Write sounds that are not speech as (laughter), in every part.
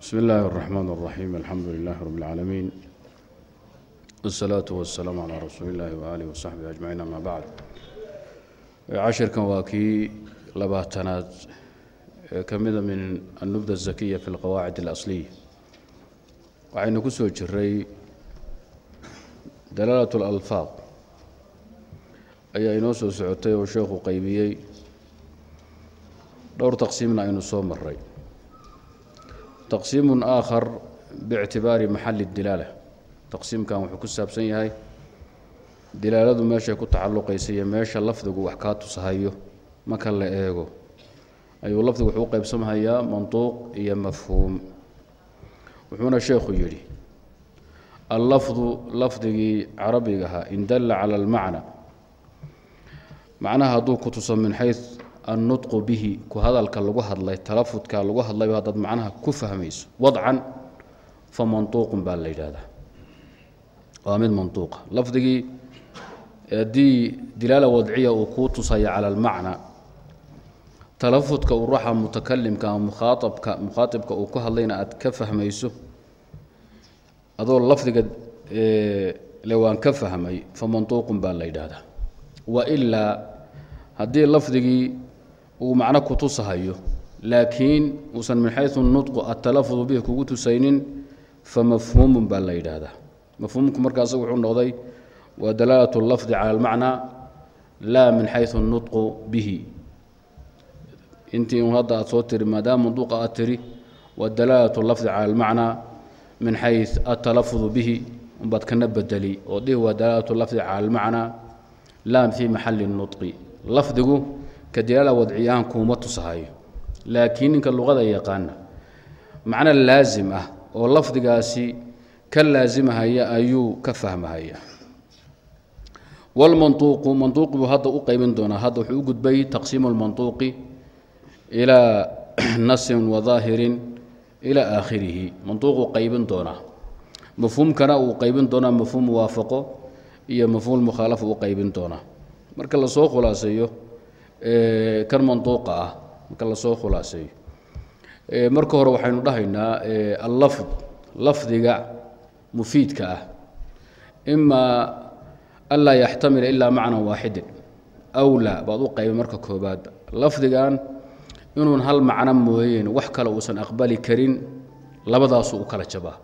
bsmi illaahi الرaxmaan الraxiim alxamdu lilahi rab اlcaalamiin wالsalaatu waالsalaamu calaa rasuuli illahi waaalih wasaxbihi ajmaciin ama bacd cashirkan waa kii labaatanaad ee ka mida min annubda الzakiya fi اlqawaacid اlasliya waxaynu ku soo jiray dalaalat اlalfaad ayaa inoo soo socotay oo sheekhu qaybiyey dhowr taqsiimna aynu soo maray taqsiimu aakhar biictibaari maxali dilaala taqsiimkan wuxuu ku saabsan yahay dilaaladu meeshay ku tacalluqaysa iyo meesha lafdigu wax kaa tusahayo marka la eego ayuu lafdigu wuxuu u qaybsamhayaa mantuuq iyo mafhuum. Wuxuuna sheekhu yidhi allafdu lafdigii carabiga ahaa in dalla cala almacna. Macnaha hadduu ku tuso min xayu annutqu bihi ku hadalka lagu hadlay talafudka lagu hadlayba haddaad macnaha ku fahmayso wadcan fa mantuuqun baa la yidhaahdaa. Waa mid mantuuqa. Lafdigii haddii dilaala wadciya uu kuu tusaya cala almacna talafudka uu ruuxa mutakalimka ama mukhaaabka mukhaaibka uu ku hadlayna aad ka fahmayso adoo lafdiga le waan ka fahmay fa mantuuqun baa la yidhaahdaa. Wa ilaa haddii lafdigii uu macno ku tusahayo. Laakiin uusan min xayu nutqu atalafudu bihi kugu tusaynin fa mafhuumun baa la yidhaahdaa. Mafhuumku markaas wuxuu noqday waa dalaalat lafdi cala almacnaa laa min xayu nutqu bihi. Intii hadda aad soo tiri maadaama manduuqa aad tiri waa dalaalat lafdi cala almacnaa min xay atalafudu bihi unbaad kana bedeli oo dhihi waa dalaalat lafdi cala almacnaa laa fii maxali nutqi. Lafdigu ka dilaala wadciyahan kuuma tusahayo. Laakiin ninka luqada yaqaana macno laasim ah oo lafdigaasi ka laasimahaya ayuu ka fahmahaya. Wlmantuuqu mantuuqi buu hadda u qaybin doonaa. Hadda wuxuu u gudbay taqsiimu lmantuuqi ilaa (clears throat) nasin wa daahirin ilaa aakhirihi. Mantuuquu qaybin doonaa. Mafhuumkana uu qaybin doonaa mafhuum muwaafaqo iyo mafhuum mukhaalafa u qaybin doonaa. Marka la soo khulaaseeyo kan mantuuqa ah marka la soo khulaaseeyo. Marka hore waxaynu dhahaynaa allafd lafdiga mufiidka ah. Imaa anlaa yaxtamila ilaa macnan waaxidin aw laa baad u qaybay marka koobaadba lafdigan inuun hal macno mooyeen wax kale uusan aqbali karin labadaasuu u kala jabaa.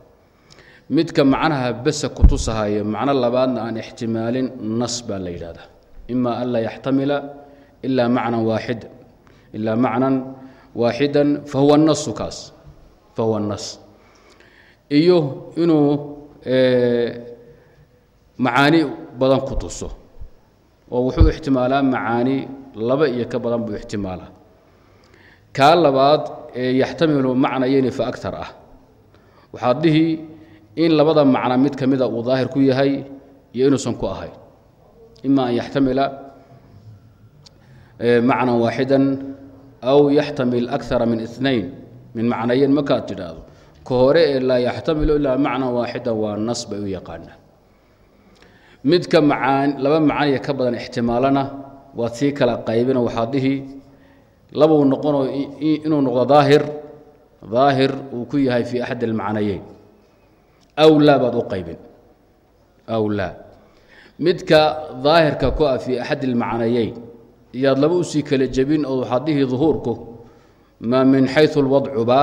Midka macnaha besa kutusahaya macno labaadna aan ixtimaalin nas baa la yidhahdaa ima an laa yaxtamila ilaa macnan waaxida ilaa macnan waaxidan fahuwa nasu kaas fahuwa nas iyo inuu macaani badan ku tuso oo wuxuu ixtimaalaa macaani laba iyo ka badan buu ixtimaalaa. Kaa labaad ee yaxtamilu macnayeni fa agar ah. Waxaad dhihi in labada macno mid ka mida uu daahir ku yahay iyo inuusan ku ahayn. Ima an yaxtamila macna waaxida aw yaxtamil akara min inayn min macnayen markaad tidhaahdo. Ka hore ee laa yaxtamilu ilaa macna waaxida waa nas bay u yaqaanaan. Midka macaan laba macaniya ka badan ixtimaalana waad sii kala qaybina waxaad dhihi labuu noqonoo inuu noqdo daahir daahir uu ku yahay fii axad almacnayeyn. Aw laa baad u qaybin. Aw laa. Midka daahirka ku ah fii axad almacnayeyn iyaad laba u sii kala jebin oo waxaad dhihi duhuurku ma min xayu lwadcuba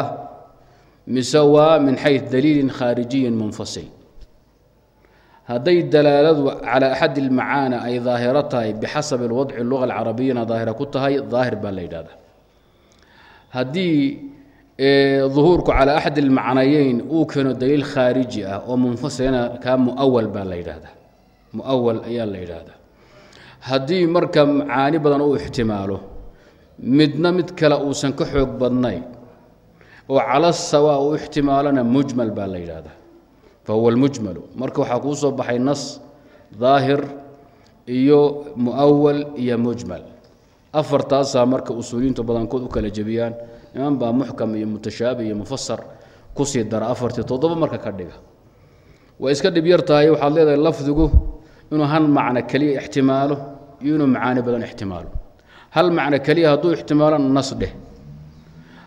mise waa min xay daliilin khaarijiyin munfasil. Hadday dalaaladu calaa axad ilmacaana ay daahiro tahay bixasabi alwadci luga alcarabiyana daahira ku tahay daahir baa la yidhahdaa. Haddii duhuurku calaa axad ilmacnayeyn uu keeno daliil khaariji ah oo munfasilana kaa muawal baa la yidhaahdaa muawal ayaa la yidhaahdaa haddii marka macaani badan uu ixtimaalo midna mid kale uusan ka xoog badnayn oo cala sawaa uu ixtimaalona mujmal baa la yidhaahdaa. Fahuwa almujmalu. Marka waxaa kuu soo baxay nas daahir iyo muawal iyo mujmal. Afartaasaa marka usuuliyiintu badankood u kala jebiyaan iman baa muxkam iyo mutashaabi iyo mufasar ku sii dara afartii toddoba marka ka dhiga. Way iska dhib yar tahay waxaad leedahay lafdigu inuu hal macno keliya ixtimaalo iyo inuu macaani badan ixtimaalo. Hal macno keliya hadduu ixtimaalo nas dheh.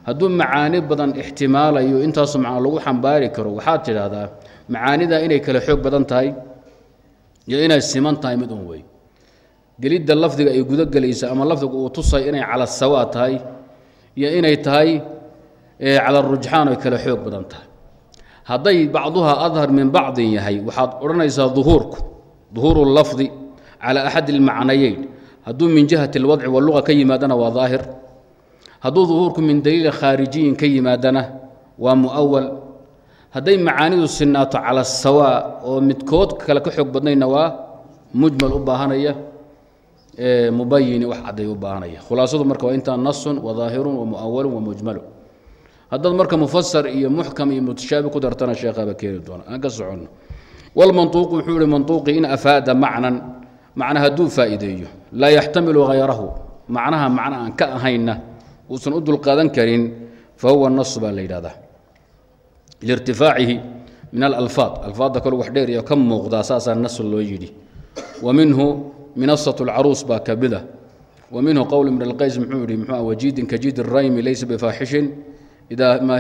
Hadduu macaani badan ixtimaalayo intaasu macna lagu xambaari karo waxaad tidhaahdaa macaanida inay kale xoog badan tahay iyo inay siman tahay mid un wey. Gelidda lafdiga ay gudo gelaysa ama lafdiga uu tusay inay cala sawaa tahay iyo inay tahay cala rujxaan ay kale xoog badan tahay. Hadday bacduha adhar min bacdin yahay waxaad odhanaysaa duhuurku duhuuru lafdi cala axadi اlmacnayeyn hadduu min jihati اlwadci waluga ka yimaadana waa daahir hadduu duhuurku min daliili khaarijiyin ka yimaadana waa mu'awal hadday macaanidu sinaato cala sawaa oo midkood kale ka xoog badnayna waa mujmal u baahanaya mubayini wax cadday u baahanaya khulaasadu marka waa intaa nasun wadaahirun wamu'awalun wamujmalun haddaad marka mufasar iyo muxkam iyo mutashaabi ku dartana sheekhaaba keeni doona aan ka soconno walmantuuqu wuxuu ihi mantuuqii in afaada macnan macna hadduu faa'iideeyo laa yaxtamilu hayrahu macnaha macno aan ka ahayna uusan u dulqaadan karin fa huwa nasu baa la yidhahdaa liirtifaacihi min alalfaad alfaadda kaloo wax dheeriyo ka muuqdaa saasaa nas loo yidhi. Wa minhu minasatu lcaruus baa ka wa minhu qowl ibn alqays muxuu yihi mxu wajiidin kajiid iraymi laysa bifaaxishin idaa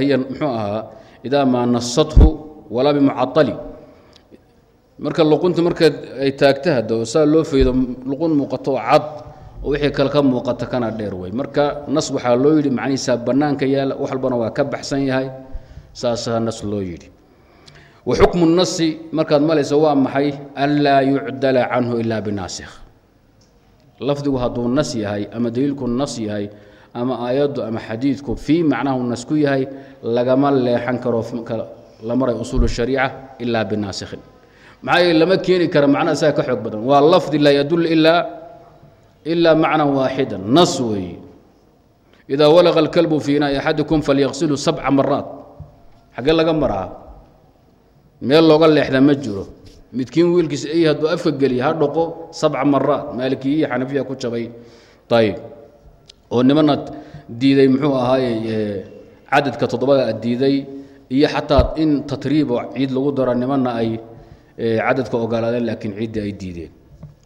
hiya mxuu ahaa idaa maa nasathu walaa bimucaali marka luqunta marka ay taagta hadda saa loo faydo luqun muuqato oo cad oo wixii kale ka muuqata kana dheer wey marka nas waxaa loo yidhi macnihiisaa bannaanka yaalla wax walbana waa ka baxsan yahay saasaa nas loo yidhi. Wa xukmu nasi markaad malaysa waa maxay? Anlaa yucdala canhu ilaa binaasikh lafdigu hadduu nas yahay ama daliilku nas yahay ama aayaddu ama xadiidku fii macnahu nas ku yahay lagama leexan karo la maray usuul shariica ilaa binaasikhin maxaa yeele lama keeni kara macna isaga ka xoog badan. Waa lafdi laa yadul ilaa ilaa macnan waaxida nas weeye. Idaa walaqa alkalbu fii inaai axadikum falyaqsilu sabca maraat xaggee laga maraa? Meel looga leexda ma jiro. Midkiin wiilkiisa ey hadduu afka geliya ha dhaqo sabca maraat maalikiya iyo xanafiya ku jabay. Ayib oo nimana diiday muxuu ahaaye cadadka toddobada diiday iyo xataa in tatriib oo ciid lagu daro nimana ay cadadka ogolaadeen laakiin ciiddii ay diideen.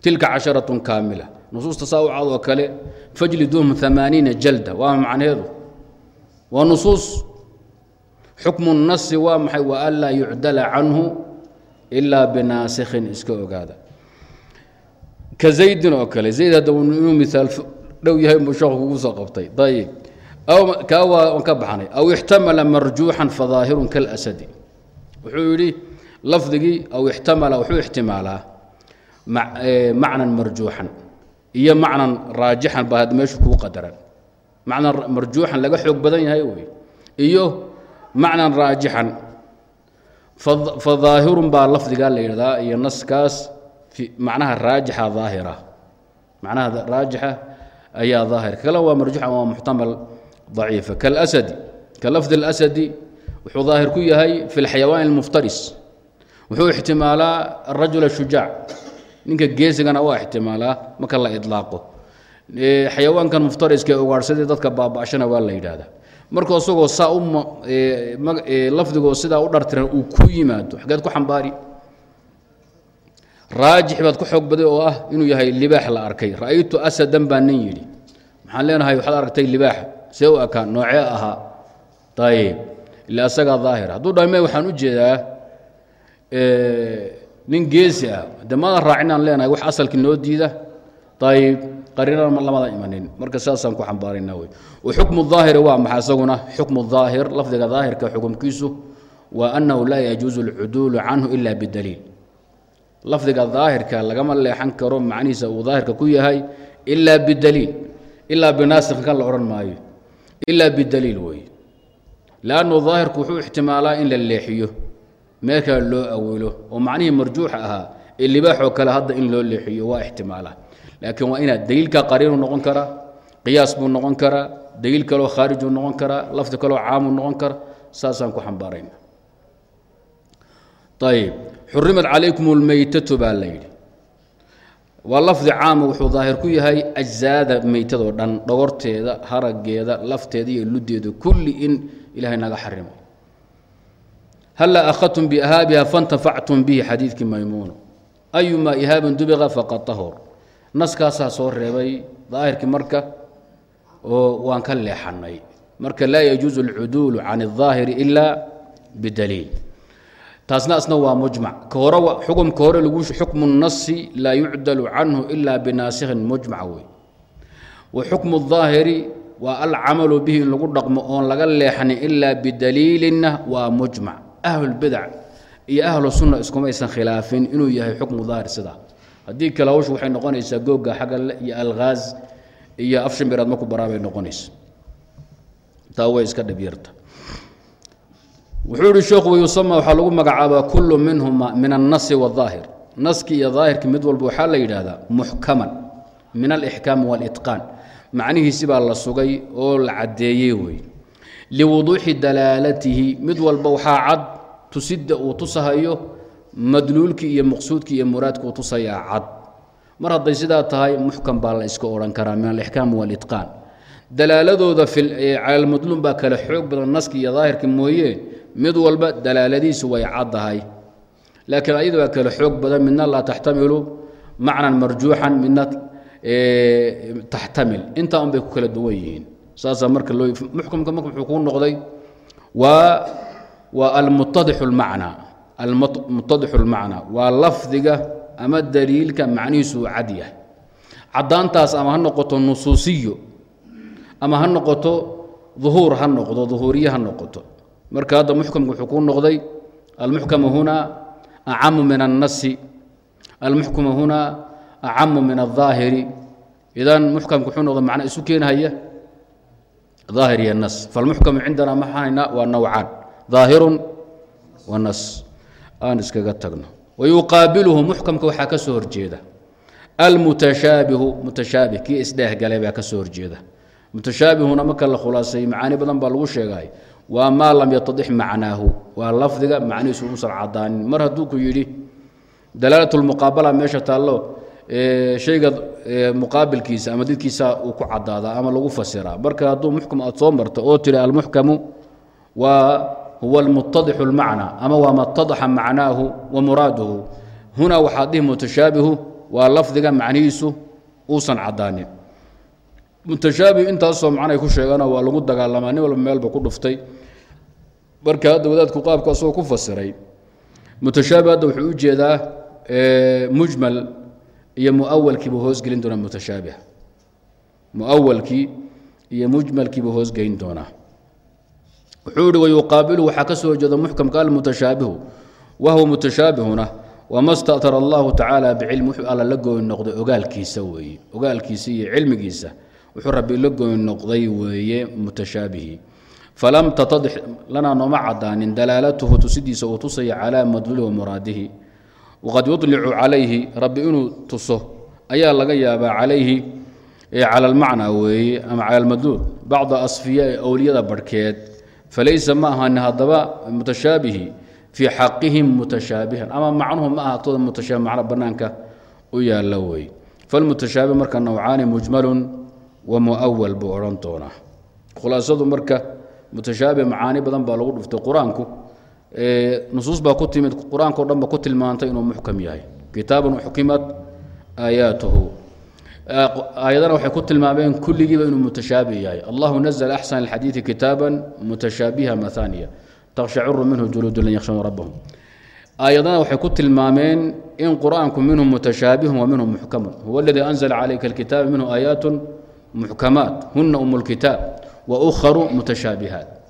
Tilka casharatun kaamila. Nusuusta saa u cad oo kale fajliduuhum amaaniina jalda. Waa macnaheedu waa nusuus? Xukmu nasi waa maxay? Wa an laa yucdala canhu ilaa binaasikhin iska ogaada. Ka zaydin oo kale zayd hadda inuu miaal dhow yahay buu sheekhu kugu soo qabtay. Ayib kaa waa ka baxnay. Aw ixtamala marjuuxan fadaahirun kalasadi wuxuu yidhi lafdigii aw ixtamala wuxuu ixtimaalaa macnan marjuuxan iyo macnan raajixan baa hadda meeshu kuu qadaran macnan marjuuxan laga xoog badan yahay wey iyo macnan raajixan fadaahirun baa lafdigaa la yidhahdaa iyo naskaas macnaha raajixa daahira macnaha raajixa ayaa daahir kale waa marjuuxan waa muxtamal daciifa kalasadi ka lafdi اlasadi wuxuu daahir ku yahay fi اlxayawaan اlmuftaris wuxuu ixtimaalaa arajul shujaac. Ninka geesigana waa ixtimaalaa marka la ilaaqo xayawaankan muftariska ee ugaarhsadii dadka baaba'shana waa la yidhaahdaa. Markuu isagoo saa lafdigoo sidaa u dhartiran uu ku yimaado xageed ku xambaari. Raajix baad ku xoog baday oo ah inuu yahay libaax la arkay. Ra'aytu asadan baa nin yidhi. Maxaan leenahay waxaad aragtay libaax see u ekaa noocee ahaa? Ayib ila asagaa daahir hadduu dhame waxaan u jeedaa nin geesi ah de raacinaan leenahay wax asalkii noo diida ayib qariinana lamada imanin. Marka saasaan ku xambaarayna wey waxukmu daahiri waa maxaa isaguna xukmu daahir lafdiga daahirka xukumkiisu waa annahu laa yajuusu alcuduulu canhu ila bidaliil lafdiga daahirka lagama leexan karo macnihiisa uu daahirka ku yahay ilaa bidaliil ilaa binaasikh kan la odhan maayo. Ilaa bidaliil weeye lannu daahirku wuxuu ixtimaalaa in la leexiyo meel loo awilo oo macnihii marjuuxa ahaa ee libaaxoo kale hadda in loo leexiyo waa ixtimaala. Laakiin waa inaad daliilka qariinu noqon karaa qiyaas buu noqon karaa daliil kaloo khaarijuu noqon karaa lafdi kaloo caamuu noqon kara saasaan ku xambaarayna. Ayib xurimat calaykum اlmeytatu baa la yidhi. Waa lafdi caama wuxuu daahir ku yahay ajzaada meytadoo dhan dhogorteeda harageeda lafteeda iyo ludeeda kulli in ilahay naga xarimo halla akhadtum biihaabiha fantafactum bihi xadiidkii maymuuno ayumaa ihaabin dubiqa faqad tahor naskaasaa soo reebay daahirkii marka oo waan ka leexanay marka laa yajuusu alcuduulu can الظaahiri ila bidaliil taasna asna waa mujmac ka hore xukumka hore lagu xukmu الnasi laa yucdalu canhu ila binaasikhin mujmac wey wa xukmu الظaahiri waa alcamalu bihi in lagu dhaqmo oon laga leexnin ilaa bidaliilinna waa mujmac ahlulbidac iyo ahlu sunna iskumaysan khilaafin inuu yahay xukmu daahir sidaa haddii kale hawshu waxay noqonaysaa googa xagale iyo alghaaz iyo afshambiraad marku baraabay noqonaysa taa way iska dhibyarta wuxuu yihi sheekhu wayusama waxaa lagu magacaabaa kullu minhuma min annasi wاdaahir naski iyo daahirki mid walba waxaa la yidhaahdaa muxkaman min alixkaam wاlitqaan macnihiisi baa la sugay oo la caddeeyey wey liwuduuxi dalaalatihi. Mid walba waxaa cad tusida uu tusahayo madluulkii iyo maqsuudkii iyo muraadka tusayaa cad. Mar hadday sidaa tahay muxkam baa la iska odhan karaa min alixkaam walitqaan dalaaladooda calalmadluum baa kale xoog badan naski iyo daahirka mooye mid walba dalaaladiisu way caddahay laakiin ayada baa kale xoog badan midna laa taxtamilu macnan marjuuxan midna taxtamil. Intaa un bay ku kala duwan yihiin saasaa marka loo muxkamka marka wuxuu kuu noqday waa waa almutadixu lmacnaa almutadixu lmacnaa waa lafdiga ama daliilka macnihiisu uu cad yahay. Caddaantaas ama ha noqoto nusuusiyo ama ha noqoto duhuur ha noqdo duhuuriye ha noqoto. Marka hadda muxkamka wuxuu kuu noqday almuxkamu hunaa acamu min annasi almuxkamu hunaa acamu min alظaahiri idan muxkamka wuxuu noqda macna isu keenhaya ظaahir iyo nas. Falmuxkamu cindana maxahaynaa waa nawcaan. ظaahirun wa nas. Aan iskaga tagno. Wayuqaabiluhu muxkamka waxaa ka soo horjeeda. Almutashaabihu mutashaabih kii isdheehgalay baa ka soo horjeeda. Mutashaabihuna marka la khulaasay macaani badan baa lagu sheegay waa maa lam yatadix macnaahu. Waa lafdiga macnihiisu usan cadaanin mar shayga muqaabilkiisa ama didkiisa uu ku cadaadaa ama lagu fasiraa. Marka hadduu muxkam aad soo marto oo tiri almuxkamu waa huwa almutadixu اlmacna ama waa matadaxa macnaahu wa muraaduhu. Huna waxaad dhihi mutashaabihu waa lafdiga macnihiisu uusan cadaanin mutashaabih intaasoo macnay ku sheegana waa lagu dagaalamaa nin walba meelba ku dhuftay. Marka hadda wadaadku qaabka ku fasiray mutashaabih hadda wuxuu u jeedaa mujmal iyo muawalkiibuu hoosgelin doonaa mutashaabih. Muawalkii iyo mujmalkiibuu hoosgelin doonaa. Wuxuu ihi wayuqaabilu waxaa ka soo horjeeda muxkamka almutashaabihu wahuwa mutashaabihuna wama statara allahu tacaala bicilmi wuxuu alla la gooyn noqday ogaalkiisa weeye ogaalkiisa iyo cilmigiisa. Wuxuu rabbi la gooyn noqday weeye mutashaabihi falam tatadix lanaa nooma cadaanin dalaalatuhu tusidiisa uu tusaya calaa madluuli muraadihi waqad yulicu calayhi rabbi inuu tuso ayaa laga yaabaa calayhi cala almacnaa weeye ama cala almadluul bacda asfiyaai owliyada barhkeed falaysa ma ahani haddaba mutashaabihi fii xaqihim mutashaabihan ama macnuhu ma aha agtooda mutashaabih macna bannaanka u yaalla weeye falmutashaabih marka nawcaani mujmalun wa muawal buu odhan doonaa khulaasadu marka mutashaabih macaani badan baa lagu dhuftay qur'aanku nusuus baa ku timid qur'aanka o dhan ba ku tilmaantay inuu muxkam yahay. Kitaabun xukimat aayaatuhu aayadana waxay ku tilmaameen kulligiiba inuu mutashaabih yahay. Allahu nazla axsan alxadiidi kitaaban mutashaabiha mathaniya. Takshaciru minhu juluudu lan yakhshawna rabbahum. Aayadana waxay ku tilmaameen in qur'aanku minhu mutashaabihun wa minhu muxkamun. Huwa aladii anzla calayka alkitaaba minhu aayaat muxkamaat. Huna um lkitaab wa ukharu mutashaabihaat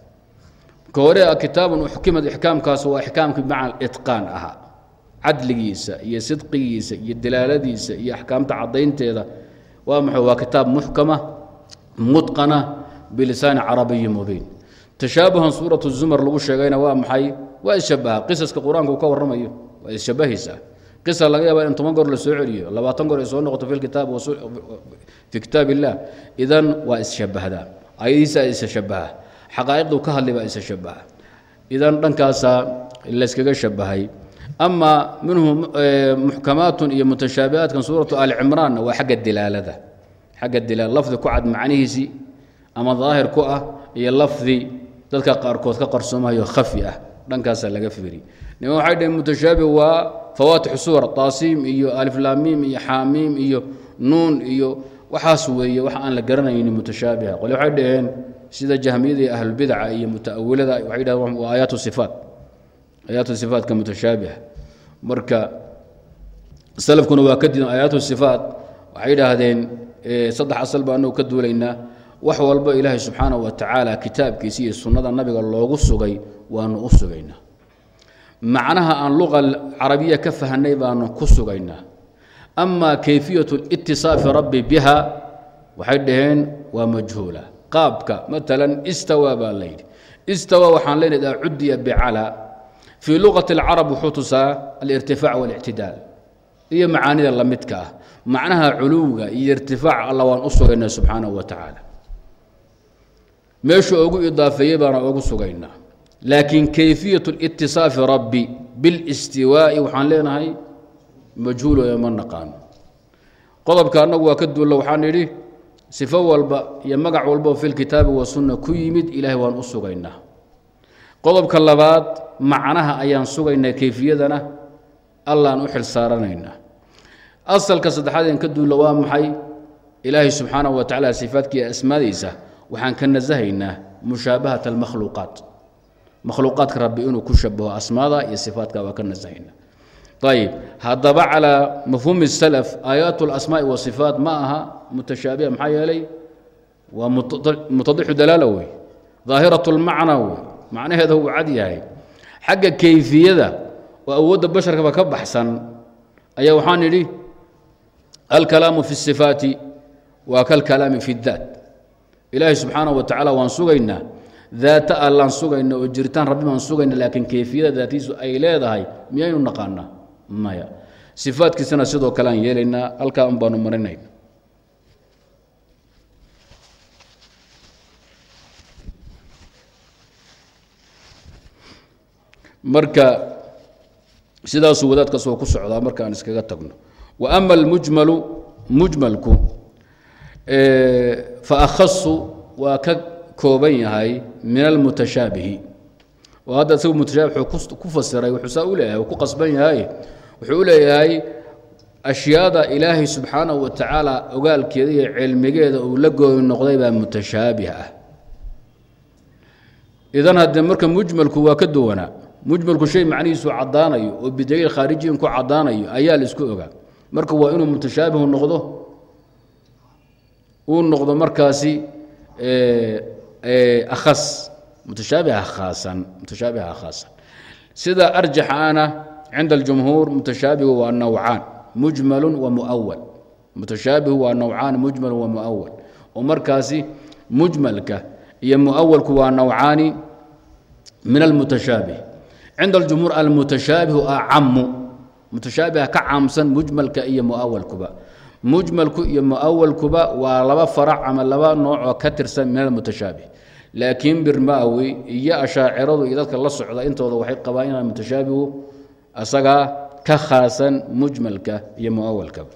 hore kitaabun uxkimad ixkaamkaas waa ixkaamkii maca itqaan ahaa. Cadligiisa iyo sidqigiisa iyo dalaaladiisa iyo axkaamta cadaynteeda waa maxay waa kitaab muxkama mutqana bilisaani carabiyi mubiin. Tashaabuhan suuratu zumar lagu sheegayna waa maxay? Waa isshabaha qisaska qur'aanka uu ka warramayo waa isshabahaysa qisa laga yaaba in toban goor la celiyo labaatan goor ay soo noqoto fi kitaab illah idan waa isshabahdaa ayadiisa isshabaha xaqaa'iqdu ka hadlay baa isshabaha idan dhankaasaa layskaga shabahay ama minhu muxkamaatun iyo mutashaabihaatkan suuratu ali cimraanna waa xagga dilaalada. Xagga dilaala lafdi ku cad macnihiisii ama daahir ku ah iyo lafdi dadka qaarkood ka qarsoomayo khafi ah. Dhankaasaa laga fiiri nima waxay dhaheen mutashaabih waa fawaatixu suwar taasiim iyo aliflaamiim iyo xaamiim iyo nuun iyo waxaas weeye wax aan la garanaynin mutashaabiha. Qole waxay dhaheen sida jahmiyada iyo ahlulbidaca iyo mutaawilada waxay yidhahdeen waa aayaatu sifaat aayaatu sifaatka mutashaabiha marka salafkuna waa ka diidan aayaatu sifaat waxay yidhaahdeen saddex asal baa anagu ka duulaynaa. Wax walba ilaahay subxaanahu wa tacaala kitaabkiisa iyo sunnada nabiga loogu sugay waanu u sugaynaa. Macnaha aan luqa carabiya ka fahanay baanu ku sugaynaa. Ama kayfiyat itisaafi rabbi biha waxay dhaheen waa majhuula qaabka maalan istawa baa layidhi istawa waxaan idaa cudiya bicala fii luqati alcarab wuxuu tusaa alirtifaac waاlictidaal iyo macaanida la midka ah. Macnaha culuwga iyo irtifaac alla waan u sugaynaa subxaanahu wa tacaala. Meeshu ugu idaafeeyey baana ugu sugaynaa laakiin kayfiyat اlitisaafi rabbi bilistiwaa'i waxaan leenahay majhuuloya ma naqaano qodobka annagu waa ka duulla waxaan idhi sifo walba iyo magac walbao fi lkitaabi wasunna ku yimid ilaahay waan u sugaynaa. Qodobka labaad macnaha ayaan sugaynaa kayfiyadana allaan u xil saaranaynaa. Asalka saddexaad een ka duulla waa maxay? Ilaahay subxaanahu wa tacaala sifaadkiiyo asmaadiisa waxaan ka nasahaynaa mushaabahat almakhluuqaat. Makhluuqaadka rabbi inuu ku shabaho asmaada iyo sifaadka waa ka nasahaynaa ayib haddaba calaa mafhuumi salaf aayaat اlasmaaءi wasifaat ma aha mutashaabiha maxaa yeelay waa mutadixu dalaala wey daahiraة اlmacna wey macnaheeda uu cad yahay xagga kayfiyada oo awoodda basharkaba ka baxsan ayaa waxaan idhi alkalaamu fi الsifaati waa kalkalaami fi اdaat ilaahay subxaanaه wa tacaala waan sugaynaa daata allaan sugayna oo jiritaan rabbi baan sugayna laakiin kayfiyada daatiisu ay leedahay miyaynu naqaanaa maya. Sifaadkiisana sidoo kale aan yeelaynaa halkaa un baanu marinayna marka sidaasuu wadaadkaas oo ku socdaa marka aan iskaga tagno. Wa ama almujmalu mujmalku fa akhasu waa ka kooban yahay min almutashaabihi hadda isagu mutashaabih wuxuu ku fasiray wuxuu saa u leeyahay ku qasban yahay. Wuxuu u leeyahay ashyaada ilaahay subxaanahu wa tacaala ogaalkeeda iyo cilmigeeda uu la gooyi noqday baa mutashaabih ah. Idan haddee marka mujmalku waa ka duwanaa mujmalku shay macnihiisu caddaanayo oo bidaliil khaarijiyin ku caddaanayo ayaa la isku ogaa. Marka waa inuu mutashaabihu noqdo uu noqdo markaasi akhas mutashaabiha khaasan sida arjaxa ana cinda aljumhuur mutashaabihu waa nawcaan mujmalu wa muawal mutashaabihu waa nawcaan mujmalu wa muawal oo markaasi mujmalka iyo muawalku waa nawcaani min almutashaabih cinda aljumhuur almutashaabihu acamu mutashaabiha ka caamsan mujmalka iyo muawalkuba mujmalku iyo muawalkuba waa laba farac ama laba nooc oo ka tirsan min almutashaabih laakiin birmaawi iyo ashaaciradu iyo dadka la socda intooda waxay qabaan inaa mutashaabihu asagaa ka khaasan mujmalka iyo muawalkaba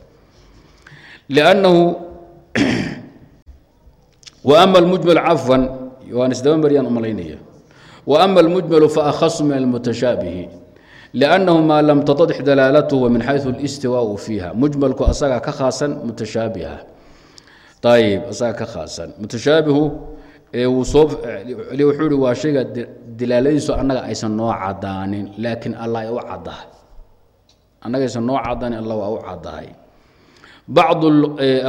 liannahu (clears throat) wa ama almujmal cafwan waan isdaba mariyaan u malaynaya wa ama almujmalu faakhasu min almutashaabihi liannahu maa lam tatadix dalaalatuhu min xaysu alistiwaau fiiha. Mujmalku asagaa ka khaasan mutashaabiha ayib asagaa ka khaasan. Mutashaabihu wuxuu ihi waa shayga dilaaladiisu annaga aysan noo cadaanin laakiin alla ay u caddahay. Annaga aysan noo cadaanin alla waa u caddahay bacdu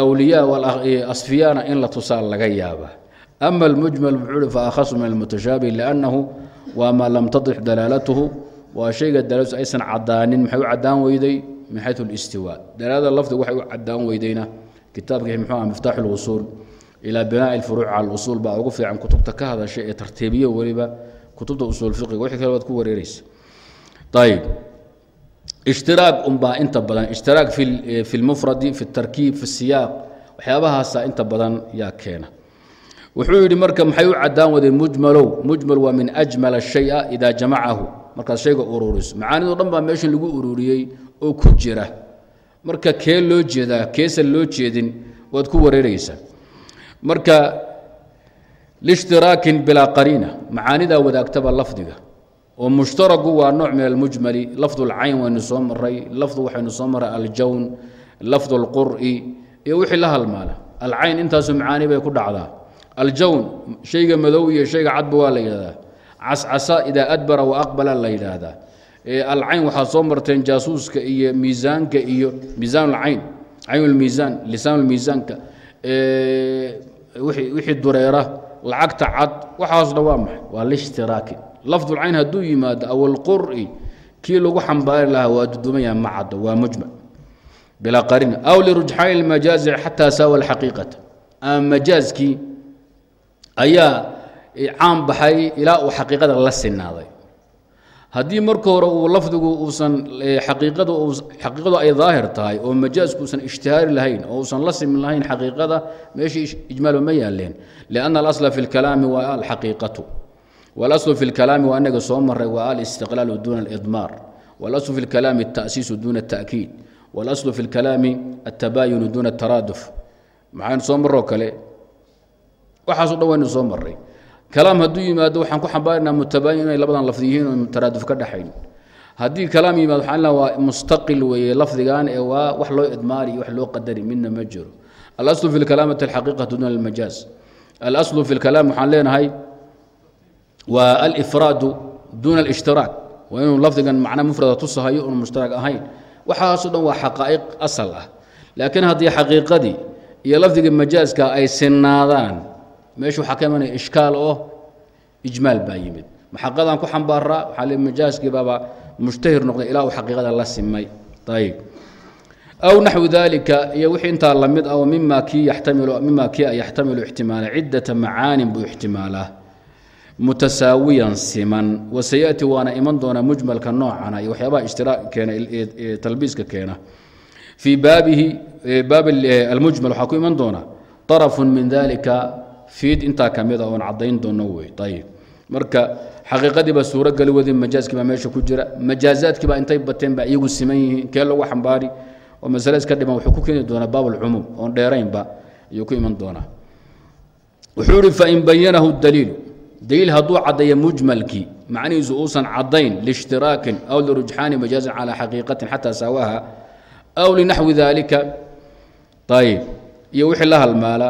awliyaa asfiyaana in la tusaa laga yaaba. Ama almujmal wuxuu ihi faakhasu min almutashaabih liannahu waa maa lam tadix dalaalatuhu. Waa shayga dalaaladiisu aysan cadaanin maxay u cadaan weyday? Min xayu listiwaa dalaalada lafdigu waxay u cadaan weydayna kitaabkii muxuu aha miftaaxu lwusuul ilaa binaaءi اfuruuc cala usuul baa ugu fiican kutubta ka hadasha ee tartiibiyo weliba kutubta usuul fiqiga wixii kale waad ku wareereysa ayib ishtiraag unbaa inta badan ishtiraag fi اlmufradi fi اtarkiib fi الsiyaaq waxyaabahaasa inta badan yaa keena wuxuu yidhi marka maxay u cadaan wadeen mujmalow mujmal waa min ajmal الshaya idaa jamacahu markaad shayga ururiso macaanidoo dhan baa meeshan lagu ururiyey oo ku jira marka kee loo jeedaa keesan loo jeedin waad ku wareereysaa marka lishtiraakin bilaa qariina macaanidaa wadaagtaba lafdiga oo mushtaragu waa nooc min almujmali lafdu اlcayn waynu soo maray lafdu waxaynu soo maray aljawn lafdu اlqur'i iyo wixii la halmaala. Alcayn intaasu macaani bay ku dhacdaa. Aljawn shayga madow iyo shayga cadba waa la yidhahdaa cascasa idaa adbara wa aqbala la yidhaahdaa. Alcayn waxaad soo marteen jaasuuska iyo miisaanka iyo miisaan cayn lmiisaan lisaan wixii dureera lacagta cad waxaasna waa maxay? Waa lishtiraaki lafdulcayn hadduu yimaado aw alqur'i kii lagu xambaari lahaa waa dudumaya ma caddo waa mujmal bilaa qarina aw lirujxaani lmajaazi xataa saawa alxaqiiqata. Ama majaaskii ayaa caan baxay ilaa uu xaqiiqada la sinaaday haddii marka hore uu lafdigu uusan aqiiqadu xaqiiqadu ay daahir tahay oo majaasku uusan ishtihaari lahayn oo uusan la simin lahayn xaqiiqada meeshii ijmaalba ma yaaleen lianna alasla fi lkalaami waa alxaqiiqatu. Walaslu fi lkalaami waa inaga soo maray waa alistiqlaalu duuna alidmaar. Walaslu fi lkalaami altasiisu duuna alta'kiid walaslu fi lkalaami altabaayunu duuna altaraaduf maxaynu soo maroo kale? Waxaaso dhan waynu soo maray kalaam hadduu yimaado waxaan ku xambaarinaa mutabaayin inay labadan lafdi yihiin taraaduf ka dhaxayn. Haddii kalaam yimaado waxaan laa waa mustaqil weeye lafdigan ee waa wax loo idmaari wax loo qadari midna ma jiro. Alaslu fi lkalaamati alxaqiiqatu duuna almajaaz. Alaslu fi lkalaam waxaan leenahay waa alifraadu duuna alishhtiraak waa inuu lafdigan macna mufrada tusahayo un mushtarak ahayn. Waxaasoo dhan waa xaqaa'iq asal ah. Laakiin haddii xaqiiqadii iyo lafdiga majaaska ay sinaadaan meesha waxaa ka imanaya ishkaal oo ijmaal baa yimid. Maxaqadaan ku xambaaraa waxaa le majaaskii baaba noqday ilaa uu xaqiiqada la simay. Ayib aw naxwi dalika iyo wixii intaa la mid ah mima kii yaxtamilu mima kii yaxtamilu ixtimaala ciddata macaanin buu ixtimaalaa mutasaawiyan siman wasayaati waana iman doonaa mujmalka noocana iyo waxyaabaha ishtiraa keena talbiiska keena. Fii baabihi baab almujmal waxaa ku iman doona طarafun min dalika fiid intaa ka mid a oon caddayn doono wey ayib marka xaqiiqadii baa suurogeli wadi majaaskii baa meesha ku jira majaazaadkii baa intay bateen baa iyagu siman yihiin kee lagu xambaari oo masale iska dhiman wuxuu ku keeni doonaa baab alcumuum oon dheeraynba ayuu ku iman doonaa wuxuu ihi fain bayanahu daliilu daliil hadduu caddeeya mujmalkii macnihiisu uusan caddayn liishtiraakin aw lirujxaani majaazin calaa xaqiiqatin xataa saawaha aw linaxwi dalika ayib iyo wixii la halmaala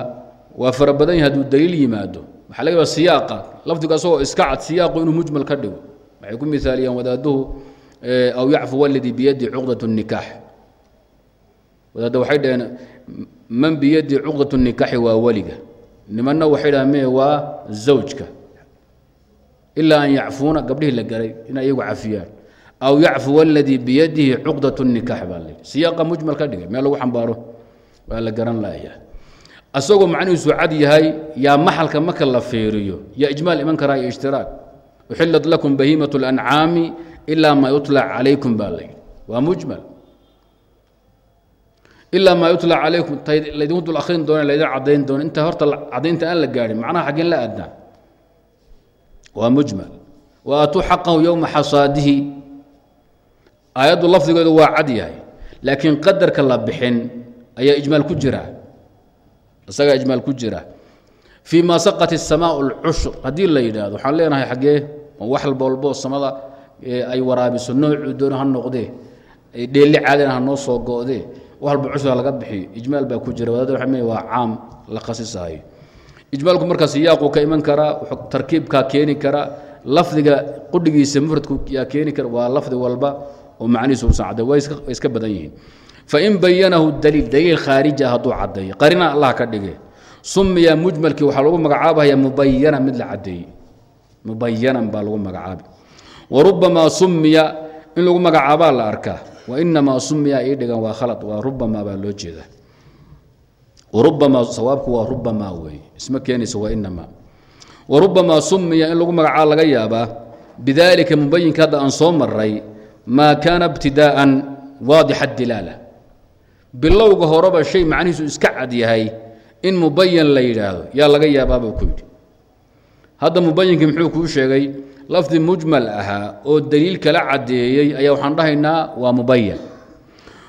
waa fara badan yahay hadduu daliil yimaado. Waxaa laga yaaba siyaaqa. Lafdigu asagoo iska cad siyaaqu inuu mujmal ka dhigo. Waxay ku mithaaliyaan wadaaduhu aw yacfu waladii biyadi cuqdat nikaax. Wadaadda waxay dhaheen man biyadi cuqdat nikaaxi waa weliga nimanna waxay dhahaan me waa zawjka. Ilaa an yacfuuna gabdhihii la garay inay iyagu cafiyaan. Aw yacfu waladii biyadihi cuqdat nikaax baa la siyaaqa mujmal ka dhigay. Meel lagu xambaaro waa la garan laaya asagoo macnihiisu cad yahay yaa maxalka marka la fiiriyo yaa ijmaal iman karaa iyo ishtiraak uxilat lakum bahiimat اlancaami ilaa maa yutlac calaykum baa la yidhi. Waa mujmal. Ilaa maa yutlac calaykum laydinku dul akhrin doona laydin caddayn doona inta horta caddaynta aan la gaadhin macnaha xaggeen la aadnaa waa mujmal. Wa aatuu xaqahu yowma xasaadihi. Aayaddu lafdigeedu waa cad yahay laakiin qadarka la bixin ayaa ijmaal ku jira isagaa ijmaal ku jira fii ma saqat الsamaء اlcushur haddii la yidhaahdo waxaan leenahay xaggee wax walba walbo samada ay waraabiso noocuu doona ha noqdee dheelli caadina ha noo soo go'dee wax walba cushur laga bixiyo ijmaal baa ku jira wadaad waa waa caam la khasisahayo ijmaalku markaa siyaaquu ka iman karaa tarkiibkaa keeni kara lafdiga qudhigiisa mufradku yaa keeni kara waa lafdi walba oo macnihiisu usan cadday way iska badan yihiin fain bayanahu daliil daliil khaarija hadduu caddeeyo qarina allah ka dhige sumiya mujmalkii waxaa lagu magacaabaya mubayanan mid la caddeeyey mubayanan baa lagu magacaabi warubamaa sumiya in lagu magacaabaa la arkaa wainamaa sumiya ii dhigan waa khalad waa rubamaa baa loo jeeda warubamaa sawaabku waa rubamaa weeye isma keenaysa wainamaa warubamaa sumiya in lagu magacaabo laga yaabaa bidalika mubayinka hadda aan soo maray maa kaana ibtidaa'an waadixa dilaala bilowga horeba shay macnihiisu iska cad yahay in mubayan la yidhaahdo. Yaa laga yaabaabuu ku yidhi. Hadda mubayinkii muxuu kuu sheegay lafdi mujmal ahaa oo daliil kala caddeeyey ayaa waxaan dhahaynaa waa mubayan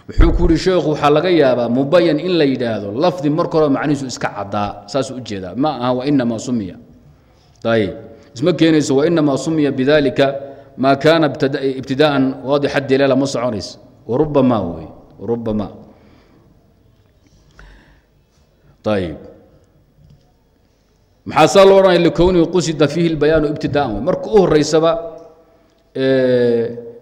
wuxuu ku yidhi sheekhu waxaa laga yaabaa mubayan in la yidhaahdo lafdi marka horeba macnihiisu iska caddaa. Saasuu u jeedaa. Ma aha wainamaa sumiya ayib isma keenayso wainamaa sumiya bidalika maa kaana ibtidaa'an waadixa dilaala ma soconaysa. Warubamaa wey. Warubamaa ayb maxaa saa loo odhanaya likownihi qusida fiihi lbayaanu ibtidaan wey marka u horeysaba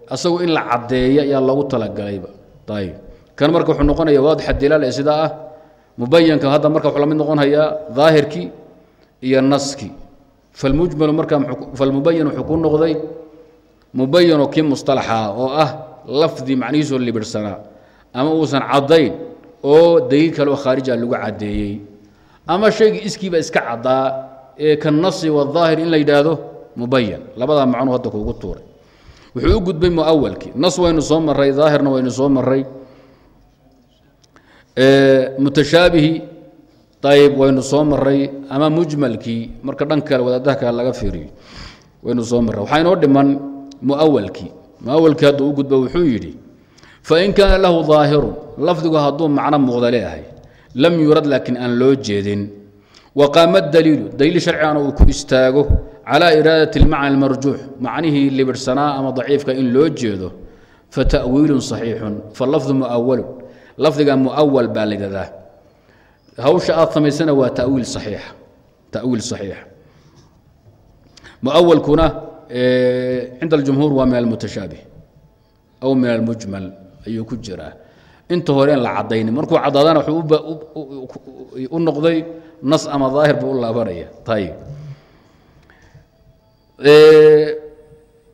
asagu in la caddeeya ayaa loogu talagalayba ayib kan marka wuxuu noqonaya waadixa dilaal ee sidaa ah mubayanka hadda marka wuxuu la mid daahirkii iyo naskii falmujmalu marka falmubayan wuxuu ku noqday mubayano kii mustalaxa oo ah lafdi macnihiisoo libirhsanaa ama uusan caddayn oo daliil kale oo khaarija lagu caddeeyey. Ama shaygii iskiiba iska caddaa ee ka nasi wadaahir in la yidhaahdo mubayan labadaa macnuu hadda kuugu tuuray. Wuxuu u gudbay muawalkii. Nas waynu soo maray daahirna waynu soo maray mutashaabihi ayb waynu soo maray ama mujmalkii marka dhan kale wadaadaha kale laga fiiriyo. Waynu soo maray waxaa inoo dhiman muawalkii. Muawalkii hadduu u gudbo wuxuu yidhi fain kaana lahu daahirun lafdigu hadduu macno muuqda leeyahay lam yurad laakiin aan loo jeedin waqaama daliilu daliil sharcigana uu ku istaago calaa iraadati اlmacna almarjuux macnihii libirhsanaa ama daciifka in loo jeedo fata'wiilun صaxiixun falafdu muawalun lafdiga muawal baa layidhahdaa hawsha aad samaysana waa tawiil saxiixa tawiil صaxiixa muawalkuna cinda اljumhuur waa min almutashaabih aw min almujmal ayuu ku jiraa inta hore la cadaynin markuu cadaadana wuxuu u noqday nas ama daahir buu u laabanaya. Ayib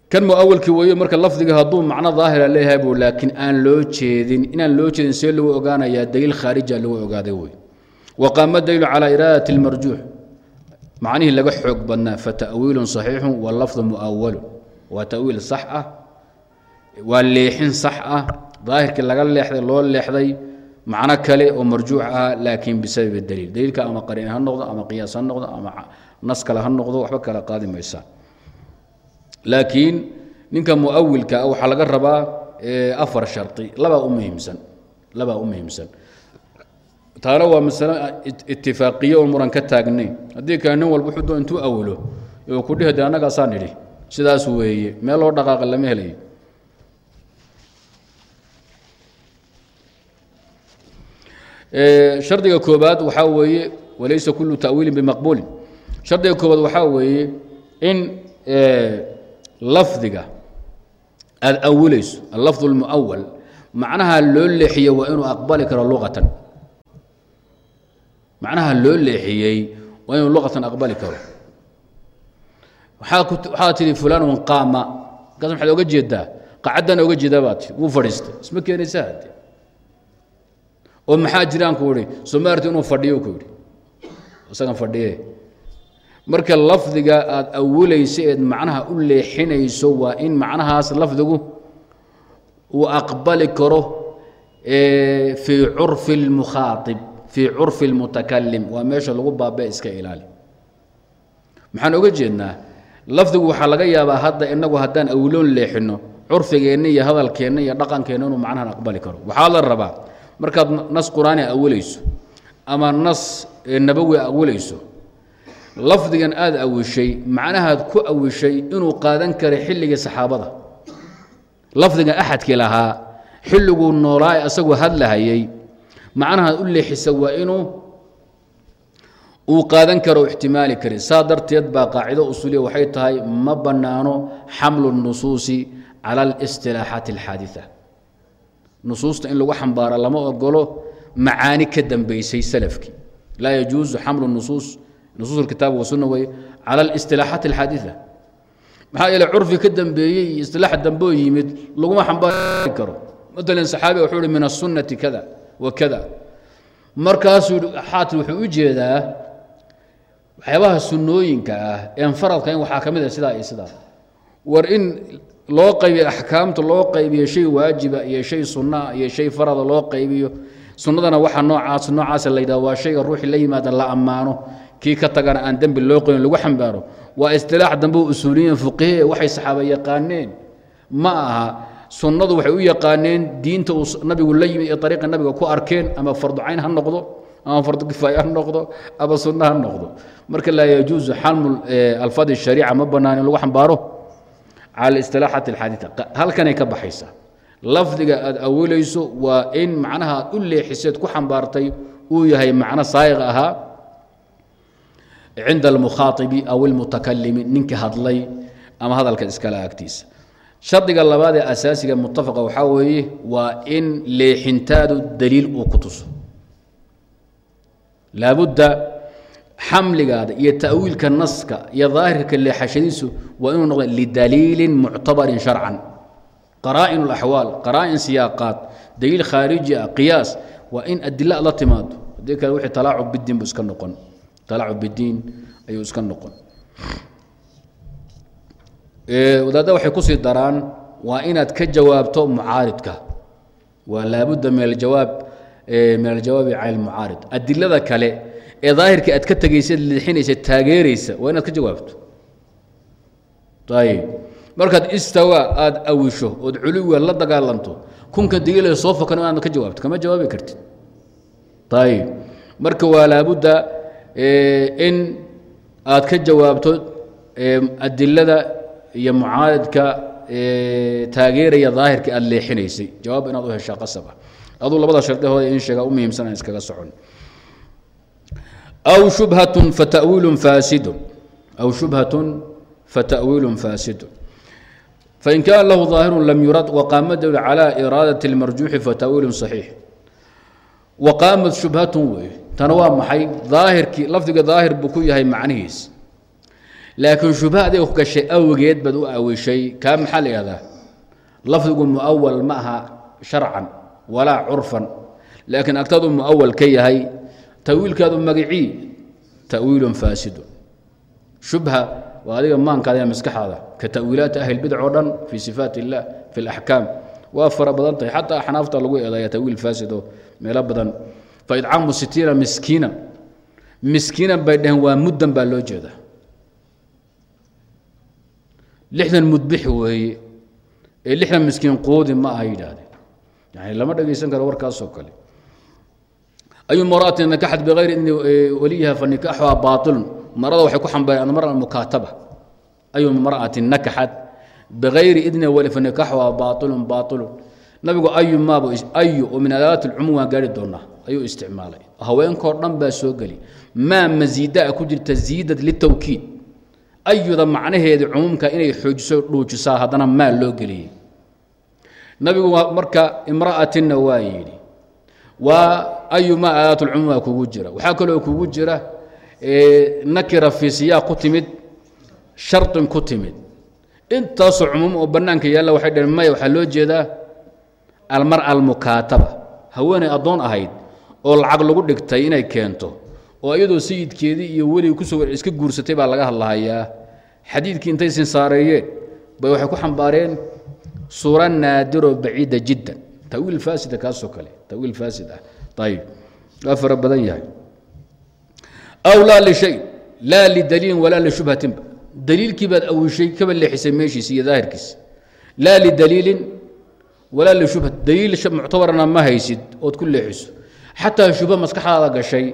kan muawalkii weeye marka lafdiga hadduu macno daahira leeyahay bu laakiin aan loo jeedin inaan loo jeedin see lagu ogaanayaa daliil khaarija lagu ogaaday wey waqaama daliilu calaa iraadati اlmarjuux macnihii laga xoog badnaa fata'wiilun صaxiixu walafdu muawalun waa tawiil sax ah waa leexin sax ah daahirkii laga leexday loo leexday macno kale oo marjuux ah laakiin bisababi daliil. Daliilka ama qariin ha noqdo ama qiyaas ha noqdo ama nas kale ha noqdo waxba kala qaadi maysa. Laakiin ninka muawilka ah waxaa laga rabaa afar shari labaa u muhiimsan labaa u muhiimsan. Taana waa masale itifaaqiye oon muran ka taagnayn haddii kale nin walba wuxuu doon intuu awilo oo ku dhihi de annagaasaan nidhi sidaas weeye meel loo dhaqaaqa lama helayo shardiga koobaad waxaa weeye walaysa kulu tawiilin bimaqbuulin. Shardiga koobaad waxaa weeye in lafdiga aada awilayso allafd اlmuawal macnaha loo leexiye waa inuu aqbali karo luqatan macnaha loo leexiyey waa inuu luqatan aqbali karo. Waxaa tihi fulanun qaama. Markaas maxaad oga jeedaa? Qacaddan oga jeedaa baa tii wuu fadhiistay. Isma keenaysa hadde oo maxaa jiraan ku ihi somaarti inuu fadhiyo? ku yidhi. Isagan fadhiye marka lafdiga aad awalayso eed macnaha u leexinayso waa in macnahaas lafdigu uu aqbali karo fii curfi اlmukhaaib fii curfi اlmutakalim waa meesha lagu baabee iska ilaali. Maxaan oga jeednaa lafdigu waxaa laga yaabaa hadda inagu haddaan awloon leexino curfigeenna iyo hadalkeenna iyo dhaqankeenna inuu macnahan aqbali karo. Waxaa la rabaa markaad nas qur'aani awilayso ama nas nabowi awilayso lafdigan aada awishay macnahaad ku awishay inuu qaadan karay xilligii saxaabada. Lafdigan axadkii lahaa xilliguu noolaa asagoo hadlahayay macnahaad u leexisa waa inuu uu qaadan karo o ixtimaali kari saa darteed baa qaacido usuuliya waxay tahay ma bannaano xamlu nusuusi cala alistilaaxaati alxaadia nusuusta in lagu xambaaro lama ogolo macaani ka dambaysay salafkii. Laa yajuusu xamlu nusuus nusuus alkitaab wasunna wey cala alistilaaxaati alxaadia maxaa yeele curfi ka dambeeyey iyo istilaax dambe oo yimid laguma xambaari karo. Maalan saxaabiga wuxuu uhi min asunnati kada wa kada. Markaasuu xaatir wuxuu u jeedaa waxyaabaha sunnooyinka ah een faradka in waxaa ka mid a sidaa iyo sidaa. War in loo qaybiyo axkaamta loo qaybiyo shay waajiba iyo shay sunnaa iyo shay farada loo qaybiyo sunnadana waxa noocaas noocaasa la yidhahdo waa shayga ruuxii la yimaada la ammaano. Kii ka tagana aan dembi loo qoyn lagu xambaaro. Waa istilaax dambe usuuliyiin fuqihe waxay saxaaba yaqaaneen. Ma aha sunnadu waxay u yaqaaneen diinta uu nabigu la yimid iyo ariiqa nabiga ku arkeen ama farducayn ha noqdo ama fardu kifaaya ha noqdo ama sunno ha noqdo. Marka laa yajuusu xalmu alfaadi shariica ma bannaan lagu xambaaro cala istilaaxaati alxaadita halkanay ka baxaysaa lafdiga aad awilayso waa in macnaha aad u leexiseed ku xambaartay uu yahay macno saayiq ahaa cinda almukhaaibi aw ilmutakalimi ninkii hadlay ama hadalka iskale agtiisa shardiga labaad ee asaasiga mutafaqa waxaa weeye waa in leexintaadu daliil uu ku tuso laabudda xamligaada iyo ta'wiilka naska iyo daahirka leexashadiisu waa inuu noqdo lidaliilin muctabarin sharcan. Qaraa'in اlaxwaal qaraa'in siyaaqaad daliil khaariji ah qiyaas waa in adila la timaado. Haddii kale wixii talaacub bidiin buu iska noqon. Talaacub bidiin ayuu iska noqon. Wadaadda waxay ku sii daraan waa inaad ka jawaabto mucaaridka. Waa laabudda min aljawaab min aljawaabi can almucaarid adilada kale ee daahirka aad ka tegaysa leexinaysa taageeraysa waa inaad ka jawaabto. Ayib markaad istawa aada awisho ood culuwiga la dagaalanto kunka daliila soo fokan inaad ka jawaabto kama jawaabi kartid. Ayib marka waa laabudda in aad ka jawaabto adilada iyo mucaaridka taageeraya daahirka aad leexinaysay. Jawaab inaad u heshaa qasab ah labada shardahooda in sheegaa u muhiimsan aan iskaga socon aw shubhatun fata'wiilun faasidun aw shubhatun fata'wiilun faasidun fain kaana lahu daahirun lam yurad waqaama dawil calaa iraadati اlmarjuuxi fata'wiilun saxiix waqaamat shubhatun wey tana waa maxay daahirkii lafdiga daahir buu ku yahay macnihiis laakiin shubha adiga ku gashay awgeed baad u awishay kaa maxaa la ihahdaa lafdigu muawal ma aha sharcan walaa curfan laakiin agtadu muawal ka yahay tawiilkaadu magicii tawiilun faasidun. Shubha waa adiga maankaada maskaxaada ka tawiilaati ahli bidc oo dhan fii sifaat illah fi اlaxkaam waa fara badan tahay xataa axnaafta lagu eedeeya tawiil faasido meelo badan. Faidcaamu sitiina miskiinan miskiinan bay dhaheen waa muddan baa loo jeeda lixdan mudbix weeye ee lixdan miskiin qoodi ma aha yidhaahdeen yani lama dhagaysan karo warkaasoo kale ayu maraatin nakaxat bikayri idni waliyiha fanikaaxuha baailun marada waxay ku xambaareen almara mukaataba. Ayu mar'atin nakaxat bikayri idni wali fanikaaxuha baailun baailun nabigu ayu ayu oo min adaalaat alcumuum waan gaari doonaa. Ayuu isticmaalay. Haweenkoo dhan baa soo geli. Maa masiidaa ku jirta ziidad litawkiid ayuda macnaheeda cumuumka inay xoojiso dhuujisaa haddana maa loo geliyey nabigu marka imra'atinna waa yidhi waa ayumaa aadaat lcumuuma kugu jira. Waxaa kaloo kugu jira nakira fii siyaaq ku timid sharطin ku timid. Intaasoo cumuum oo bannaanka yaalla waxay dhaheen maya waxaa loo jeedaa almara almukaataba. Haweenay addoon ahayd oo lacag lagu dhigtay inay keento oo iyadoo sayidkeedii iyo weligii ku soo iska guursatay baa laga hadlahayaa. Xadiidkii intay sinsaareeyeen bay waxay ku xambaareen suura naadiroo baciida jiddan tawiil faasida kaasoo kale tawiil faasid ah ayib waa fara badan yahay aw laa lishay laa lidaliilin walaa lishubhatinba daliilkii baad awishay kaba leexisay meeshiisa iyo daahirkiisa laa lidaliilin walaa lishubha daliil muctabarana ma haysid ood ku leexiso xataa shubha maskaxdaada gashay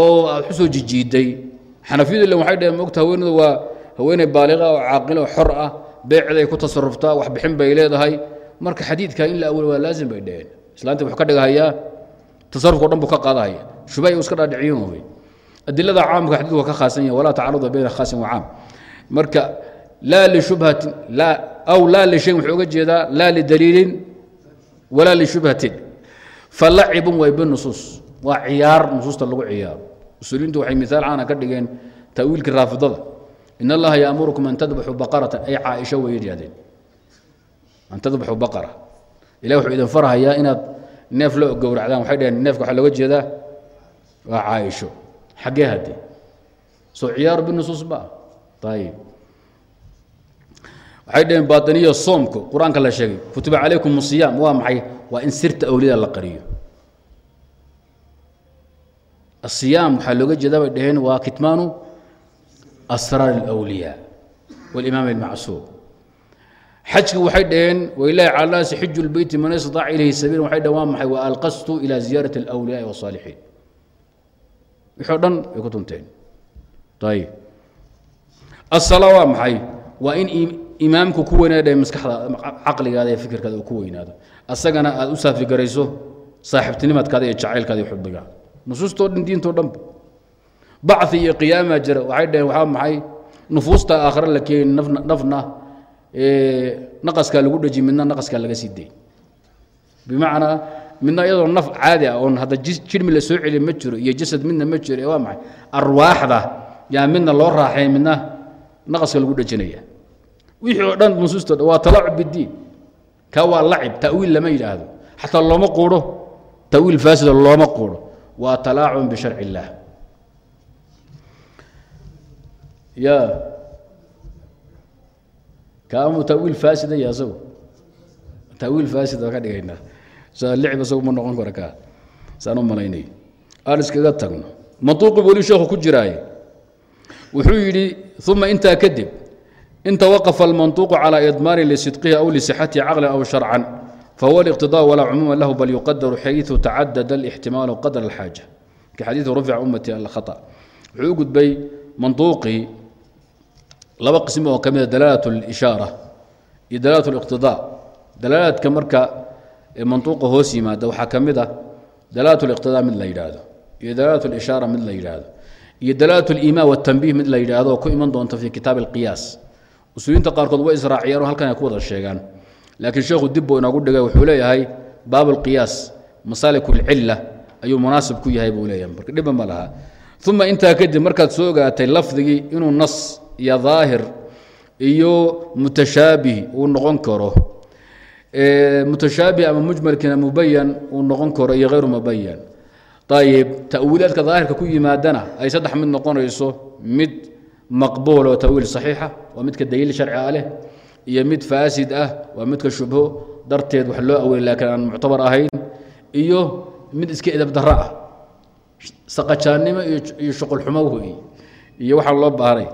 oo aad xusoo jijiiday xanafiyadu ille waxay dhaheen mogta haweenadu waa haweeney baaliqa oo caaqilo xor ah beecday ku tasaruftaa wax bixin bay leedahay marka xadiidka in la awal waa laazim bay dhaheen. Islaantii wuxuu ka dhigahayaa tasarufka o dhan buu ka qaadahaya. Shubay uu iska dhaadhiciyin wey adilada caamka xadiidku ka khaasan yahay walaa tacaruda bayna khaasin wa marka laa lishubhatin laa aw laa lishayin wuxuu uga jeedaa laa lidaliilin walaa lishubhatin falacibun way binusuus waa ciyaar nusuusta lagu ciyaaro. Usuuliyiintu waxay miaal caana ka dhigeen tawiilkii raafidada. In allaha yaamurukum an tadbaxuu baqaratan. Ay caaisho way yidhahdeen an tadbaxuu baqara ilah wuxuu idin farhayaa inaad neef la gowracdaan waxay dhaheen neefka waxaa looga jeedaa waa caaisho xaggee haddee soo ciyaar binusuus ma ah ayib waxay dhaheen baatiniya soomku qur-aanka la sheegay kutiba calaykum siyaam waa maxay waa in sirta awliyada la qariyo الصiyaam waxaa looga jeeda bay dhaheen waa kitmaanu asraar اlأwliyaa wاlimaam اlmacsuum xajki waxay dhaheen wlaahi calى naasi xiju اlbeyti man istaطaac ilayhi sabiil waxay dhaheen waa maxay wa alqastu ilى ziyaaraة اlأwliyaaءi والصaalixiin wixii o dhan way ku tunteen ayb الsalaa waa maxay waa in imaamku ku weynaada maskaxda caqligaada iyo fikirkaada uu ku weynaado asagana aad u saafigarayso saaxiibtinimadkaada iyo jacaylkaada iyo xubigaada nusuustoo dhan diintoo dhanba bacثi iyo qiyaamaa jira waxay dhaheen waxaa maxay nufuusta aakhare la keeni nafna nafna naqaskaa lagu dheji midna naqaskaa laga sii day bimacnaa midna iyadoo naf caadi ah oon hadda jirmi la soo celiya ma jiro iyo jasad midna ma jiro waa maxay? Arwaaxda yaa midna loo raaxay midna naqaska lagu dhejinaya wixii oo dhan nusuusto dhan waa talacub bidiin waa lacib ta'wiil lama yidhaahdo. Xataa looma quudho ta'wiil faasida looma quudho waa talaacubun bisharci illaah ya am tawiil faasida iyo asagu tawiil faasid baa ka dhigaynaa lib isagu ma noqon karo ka saan u malaynay aan iskaga tagno mantuuqi weli sheekhu ku jiraaye wuxuu yidhi uma intaa kadib intawaqafa almantuuqu calaa idmaari lisidqihi aw lisixatihi caqlan aw sharcan fahuwa اliqtidaa walaa cumuuma lahu bal yuqadaru xayu tacadada alixtimaalu qadra alxaaja ka xadiidi rufca ummati alkhaa wuxuu u gudbay mantuuqii laba qism oo ka mida dalaalat اlishaara iyo dalaalat اliqtidaa dalaalaadka marka mantuuqa hoos yimaada waxaa ka mid ah dalaalat اliqtidaa mid la yidhaahdo iyo dalaalat اlishaara mid la yidhaahdo iyo dalaalat اliimaan watanbiih mid la yidhaahdo oo ku iman doonta fi kitaab اlqiyaas usuuliyiinta qaarkood way israaciyeen oo halkan ay ku wada sheegaan laakiin sheekhu dib buu inoogu dhigay wuxuu leeyahay baab اlqiyaas masaalik اlcila ayuu munaasib ku yahay buu leeyahay marka dhiba ma laha uma intaa kadib markaad soo ogaatay lafdigii inuu nas iyo daahir iyo mutashaabih uu noqon karo. Mutashaabih ama mujmalkiina mubayan uu noqon karo iyo hayru mubayan ayib ta'wiilaadka daahirka ku yimaadana ay saddex mid noqonayso mid maqbuul oo tawiil saxiixa waa midka daliil sharci a leh iyo mid faasid ah waa midka shubho darteed wax loo awey laakiin aan muctabar ahayn iyo mid iska edab darro ah. Saqajaannimo iyo shuqulxumo wey iyo waxaa loo baahnay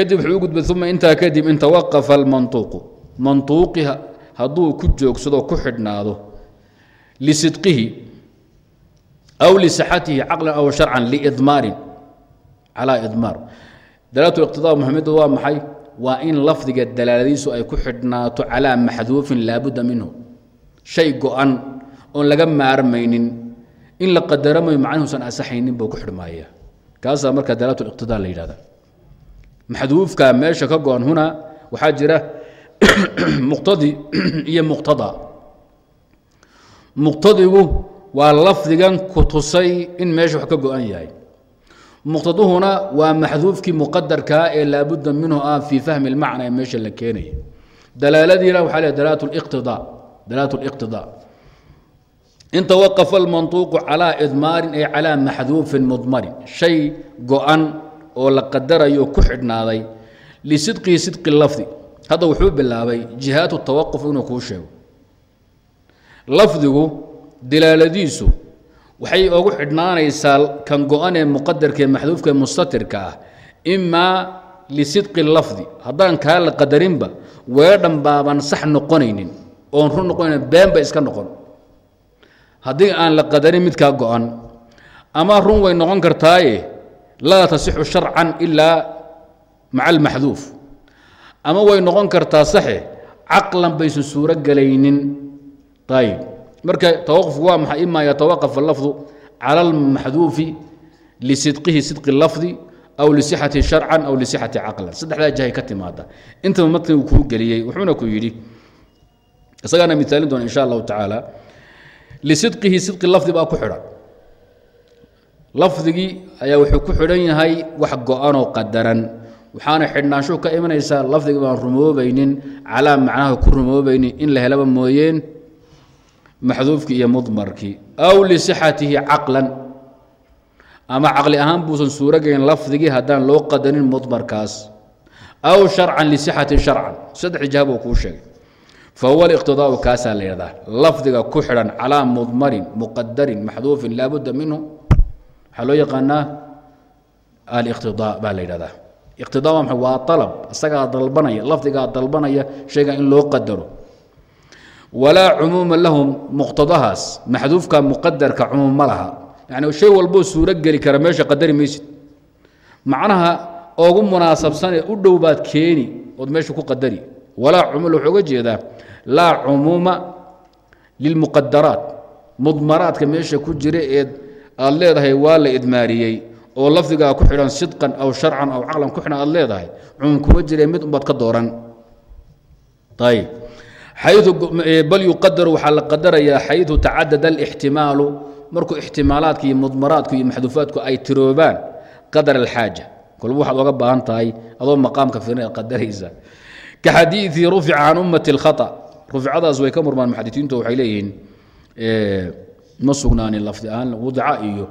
kadib wuxuu u gudbay uma intaa kadib in tawaqafa almantuuqu. Mantuuqi hadduu ku joogsado ku xidhnaado lisidqihi aw lisixatihi caqlan aw sharcan liidmaarin calaa idmaar. Dalaalatu iqtidaa muhimadu waa maxay? Waa in lafdiga dalaaladiisu ay ku xidhnaato calaa maxduufin laabudda minhu. Shay go-an oon laga maarmaynin in la qadaramayo macnihuusan asaxaynin buu ku xidhmaaya kaasaa marka dalaalatu liqtidaa la yidhahda maxduufka meesha ka go-an huna waxaa jira (clears throat) muqtadi iyo muqtada muqtadigu waa lafdigan ku tusay in meesha wax ka go-an yahay muqtaduhuna waa maxduufkii muqadarkaa ee laabudda minhu ah fii fahmi اlmacna ee meesha la keenaya dalaaladiina waxaa le dalaalat اliqtidaa dalaalat اliqtidaa in tawaqafa almantuuqu calaa idmaarin ay calaa maxduufin mudmarin shay go-an oo la qadarayo ku xidhnaaday lisidqihi sidqi lafdi. Hadda wuxuu bilaabay jihaatu tawaquf inuu kuu sheego. Lafdigu dilaaladiisu waxay ogu xidhnaanaysaa kan go-an ee muqadarka maxduufka ee mustatirka ah imaa lisidqi lafdi. Haddaan kaa la qadarinba weedhan baaban sax noqonaynin oon run noqonayn been bay iska noqon. Haddii aan la qadarin midkaa go-an ama run way noqon kartaaye laa tasixu sharcan ilaa maca almaxduuf ama way noqon kartaa saxe caqlan baysan suuro gelaynin ayib marka tawaqufku waa maxay? Ima yatawaqaf alafdu cala almaxduufi lisidqihi sidqi lafdi aw lisixati sharcan aw lisixati caqlan. Saddexdaa jahay ka timaada intaba matni uu kuu geliyey wuxuuna ku yidhi isagaana mitaalin doona insha allahu tacaala lisidqihi sidqi lafdi baa ku xidhan lafdigii ayaa wuxuu ku xidhan yahay wax go-anoo qadaran. Waxaana xidhnaanshuhu ka imanaysaa lafdiga baan rumoobaynin calaa macnaha ku rumoobaynin in la helaba mooyeen maxduufkii iyo mudmarkii aw lisixatihi caqlan ama caqli ahaan buusan suurogayn lafdigii haddaan loo qadarin mudmarkaas aw sharcan lisixati sharcan saddex jaha buu kuu sheegay. Fahuwa aliqtidaau kaasaa la yidhahdaa lafdiga ku xidhan calaa mudmarin muqadarin maxduufin laabudda minhu waxaa loo yaqaanaa aliqtidaa baa la yidhahdaa. Iqtidaa waa maxay? Waa alab isagaa dalbanaya lafdigaa dalbanaya shayga in loo qadaro. Walaa cumuuma lahum muqtadahaas. Maxduufka muqadarka cumuum ma laha. Yani shay walboo suuro kara meesha qadari maysid macnaha ogu munaasabsanee u dhow baad keeni ood meesha ku qadari. Walaa cumuum wuxuu uga jeedaa laa cumuuma lilmuqadaraat mudmaraadka meesha ku jira ee aad leedahay waa la idmaariyey oo lafdigaa ku xidhan sidqan aw sharcan aw caqlan ku xidhan aad leedahay cumuum kuma jire mid unbaad ka dooran ayb xayu bal yuqadaru waxaa la qadarayaa xayu tacadada alixtimaalu markuu ixtimaalaadka iyo mudmaraadku iyo maxduufaadku ay tiroobaan qadar alxaaja kolba waxaad oga baahan tahay adoo maqaamka firin aad qadaraysa ka xadiiثi rufica can ummati اlkhaطأ ruficadaas way ka murmaan muxadisiintu waxay leeyihiin ma sugnaanin lafdi ahaan wudca iyo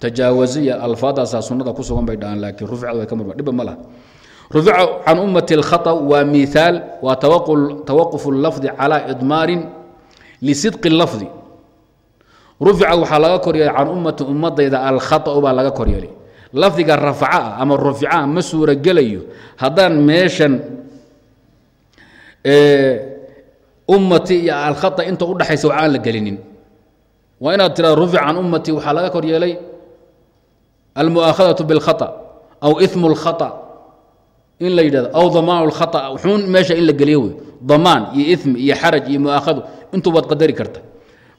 tajaawaziya alfaadaasaa sunada ku sugan bay dhahaan laakiin ruficada way ka murmaan dhibba ma laha rufica can ummati اlkhaطأ waa miihaal waa tawaquf اlafdi calى idmaarin lisidqi اlafdi rufica waxaa laga koryeelay can ummati ummadayda alkhaطأu baa laga koryeelay lafdiga rafca ah ama rufica ma suurogelayo haddaan meeshan ummati iyo alkhata inta udhaxaysa wax aan la gelinin waa inaad tirado rufic can ummati waxaa laga kor yeelay almu'aakhadatu biاlkhata aw imu اlkhata in la yidhahdo aw damaan اlkhata xuun meesha in la geliyo wey damaan iyo ismi iyo xaraj iyo mu'aakhadu intuubaad qadari karta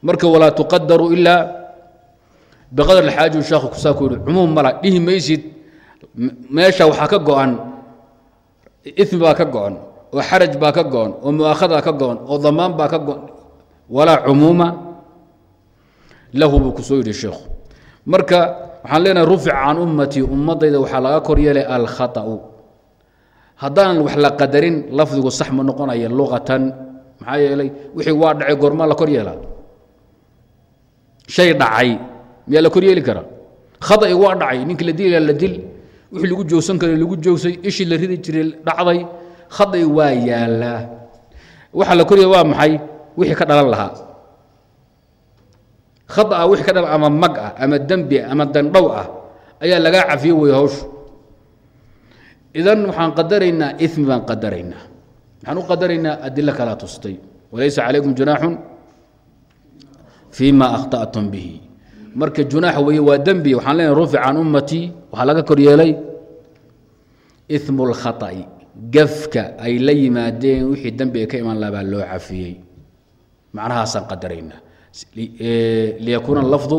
marka walaa tuqadaru ilaa biqadar اlxaaji sheekhu kusaa ku yihi cumuum mala dhihi maysid meesha waxaa ka go-an ismi baa ka go-an oo xaraj baa ka go-an oo mu'aakhada ka go-an oo damaan baa ka go-an walaa cumuuma lahu buu ku soo yidhi sheekhu marka waxaan leenahay rufic can ummatii ummadayda waxaa laga kor yeelay alkhaطa'u haddaan wax la qadarin lafdigu sax ma noqonaya luqatan maxaa yeelay wixii waa dhacay goormaa la kor yeelaa shay dhacay miyaa la kor yeeli karaa khaطa'i waa dhacay ninkii la dilaya la dil wixii lagu joogsan karay lagu joogsay ishii la ridi jiray dhacday khaطi waa yaalaa waxa la korya waa maxay wixii ka dhalan lahaa khaطa wixii ka dhalan ama mag ah ama dembi ah ama dandhow ah ayaa lagaa cafiye wey hawshu idan waxaan qadaraynaa imi baan qadaraynaa waxaan u qadaraynaa adilo kalaa tustay walaysa calaykum junaaxun fii ma akhطأtum bihi marka junaax weeye waa dembi waxaan leenahay rufic can ummatii waxaa laga kor yeelay imu اlkhaطa'i gafka ay la yimaadeen wixii dembiga ka iman laha baa loo cafiyey macnahaasaan qadaraynaa liyakuuna lafdu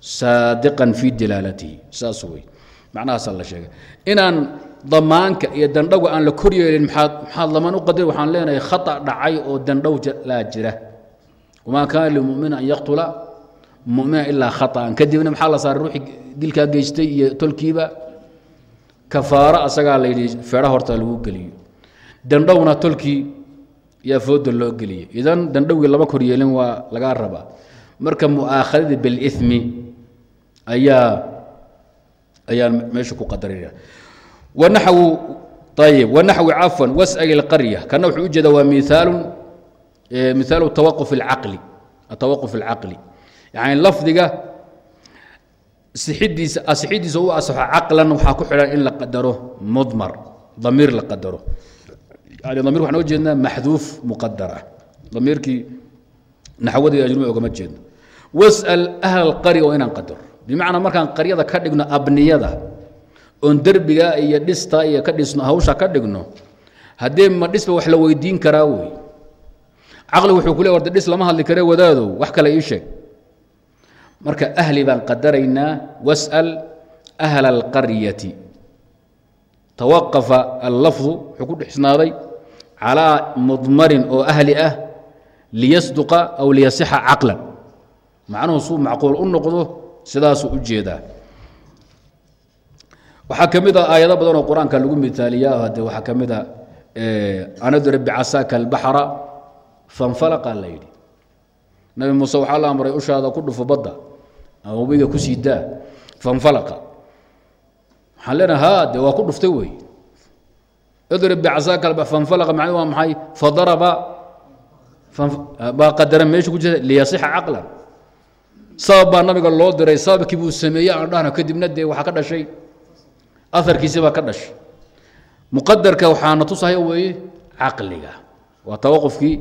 saadiqan fii dilaalatihi saas wey macnahaasaa la sheegay inaan damaanka iyo dandhowga aan la kor yeelin maxaad maxaad lamaan u qadari waxaan leenahay khata dhacay oo dandhow laa jira wamaa kaana limumina an yaqtula mumina ilaa khaطan kadibna maxaa la saaray ruuxii dilkaa geystay iyo tolkiiba kafaaro asagaa la yidhi feedha horta lagu geliyo dandhowna tolkii yaa fooda loo geliyey idan dandhowgii lama kor yeelin waa lagaa rabaa marka mu'aakhadadii bilimi ayaa ayaan meesha ku qadarina wanaxwu ayib wanaxwi cafwan was'al اlqarya kana wuxuu ujeeda waa miaalu mihaalu tawaquf اlcaqli atawaquf اlcaqli yani lafdiga sixidiisa asixidiisa u asaxo caqlan waxaa ku xidhan in la qadaro mudmar damiir la qadaro damir waxaan oga jeednaa maxduuf muqadar ah. Damiirkii naxwadii ajrumi ogama jeedno. Was'al ahl alqarya waa inaan qadaro bimacnaa markaan qaryada ka dhigno abniyada oon derbiga iyo dhista iyo ka dhisno hawsha ka dhigno haddee ma dhisba wax la weydiin karaa wey caqli wuxuu ku le warda dhis lama hadli kare wadaadow wax kale ii sheeg. Marka ahli baan qadaraynaa was'al ahla alqaryati tawaqafa allafdu wuxuu ku dhexsnaaday calaa mudmarin oo ahli ah liyasduqa aw liyasixa caqlan. Macnuhu suu macquul u noqdo sidaasuu u jeedaa. Waxaa ka mid a aayado badan oo qur'aanka lagu miaaliyaa hade waxaa ka mid a anadrib bicasaaka albaxra fanfalaqa la yidhi. Nabi muuse waxaa la amray ushaada ku dhufo badda ama webiga ku sii daa fanfalaqa. Waxaan leenaha ha de waa ku dhuftay wey idrib bicasaaka fanfalaqa macnuu waa maxay baa qadaran meesha ku jirta liyasixa caqlan sabab baa nabiga loo diray sababkii buu sameeyey aan dhahno kadibna dee waxaa ka dhashay aarkiisi baa ka dhashay muqadarka waxaana tusahaya weeye caqliga waa tawaqufkii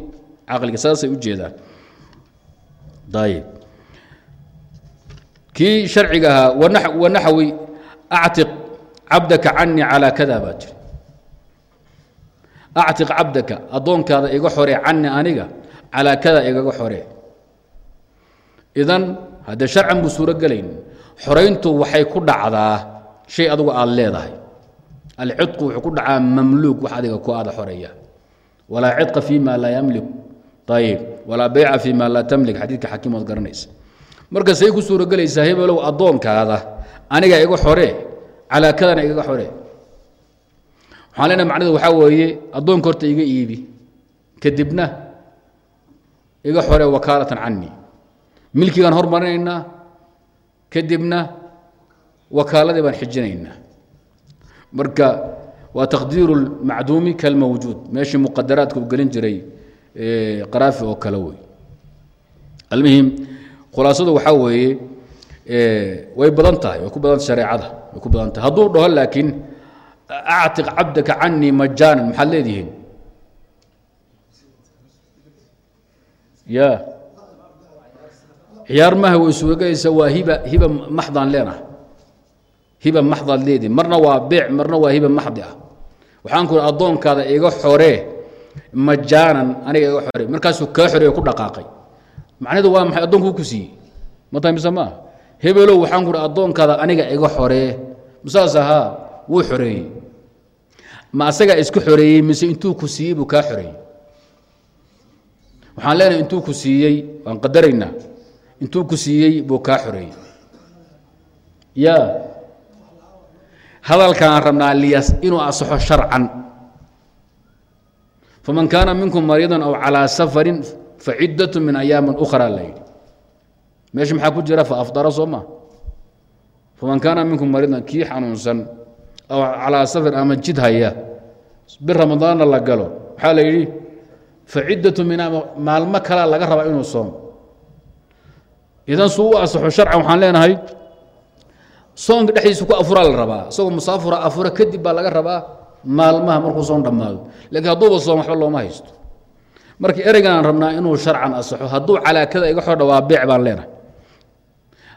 caqliga saasay u jeedaan ayb kii sharciga ahaa wanaxwi actiq cabdaka canii calaa kada baa jiri actiq cabdaka addoonkaada iga xoree cani aniga calaa kada igaga xoree idan haddee sharcan buu suuro gelayn waxay ku dhacdaa shay adugu aada leedahay alcidqu wuxuu ku dhacaa mamluuk wax adiga ku aada xoreeya walaa cidqa fi ma laa yamlik ayib walaa beyca fi ma laa tamlik xadiidka xakiim ood garanaysa marka say ku suuragelaysaa hebelow addoonkaada aniga iga xoree calaa kadana igaga xoree waxaan leenahay macnadu waxaa weeye addoonka horta iga iibi. Kadibna iga xoree wakaalatan canii milkigaan hormarinaynaa kadibna wakaaladii baan xijinaynaa. Marka waa taqdiiru lmacduumi kalmawjuud. Meeshii muqadaraadka u gelin jiray qaraafi oo kale wey almuhim khulaasadu waxaa weeye way badan tahay way ku badan shareecada way ku badan tahay. Hadduu dhaho laakiin actiq cabdaka canii majaanan maxaad leedihiin ya ciyaar maha way suuragelaysa waa hiba hiba maxdaan leenaha hiba maxdaad leedihin marna waa beec marna waa hiba maxdi ah waxaan ku addoonkaada iga xoree majaanan aniga iga xoree markaasuu kaa xoreeye ku dhaqaaqay macnaheedu waa maxay addoonku ku siiyey ma tahay mise maaha hebelow waxaan ku addoonkaada aniga iga xoree masaas ahaa wuu xoreeyey ma asagaa isku xoreeyey mise intuu ku siiyey buu kaa xoreeyey waxaan leenahay intuu ku siiyey waan qadaraynaa. Intuu ku siiyey buu kaa xoreeyey ya hadalkaan rabnaa liyas inuu asaxo sharcan. Faman kaana minkum mariidan aw calىa safarin facidatu min ayaamin ukhra la yidhi. Meesha maxaa ku jira? Faafdara soo ma. Faman kaana minkum mariidan kii xanuunsan aw calىa safar ama jid haya. Bir ramadaanna la galo. Waxaa la yidhi facidatu min maalmo kalaa laga rabaa inuu soomo. Idan suu u asaxo sharcan waxaan leenahay soonka dhexdiisa ku afuraa la rabaa. Isagoo musaafura afura kadib baa laga rabaa maalmaha markuu soon dhammaado. Lakiin hadduuba soom waxba looma haysto. Marka ereygaan rabnaa inuu sharcan asaxo hadduu calaakada iga xordha waa beec baan leenahay.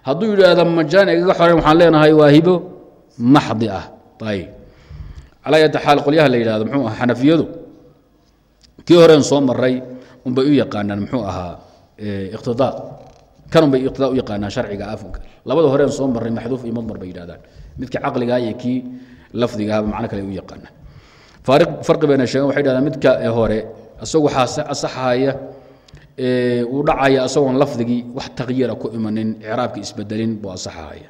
Hadduu yidhaahda majaan igaga xoren waxaan leenahay waa hibo maxdi ah xaal qolyaha la yidhahdo muxuu ahaa xanafiyadu? Kii horeen soo maray unbay u yaqaanaan muxuu ahaa iqtidaa kanun bay iqtidaa u yaqaanaan sharciga afunka labada horeen soo marray maxduuf iyo mudmar bay yidhahdaan midka caqligaa iyo kii lafdigaaba macno kale u yaqaanaan. Farqi bayna sheegen waxay yidhahdaan midka hore isagu asaxaya uu dhacaya isagoon lafdigii wax taqyiira ku imanin icraabka isbedelin buu asaxaya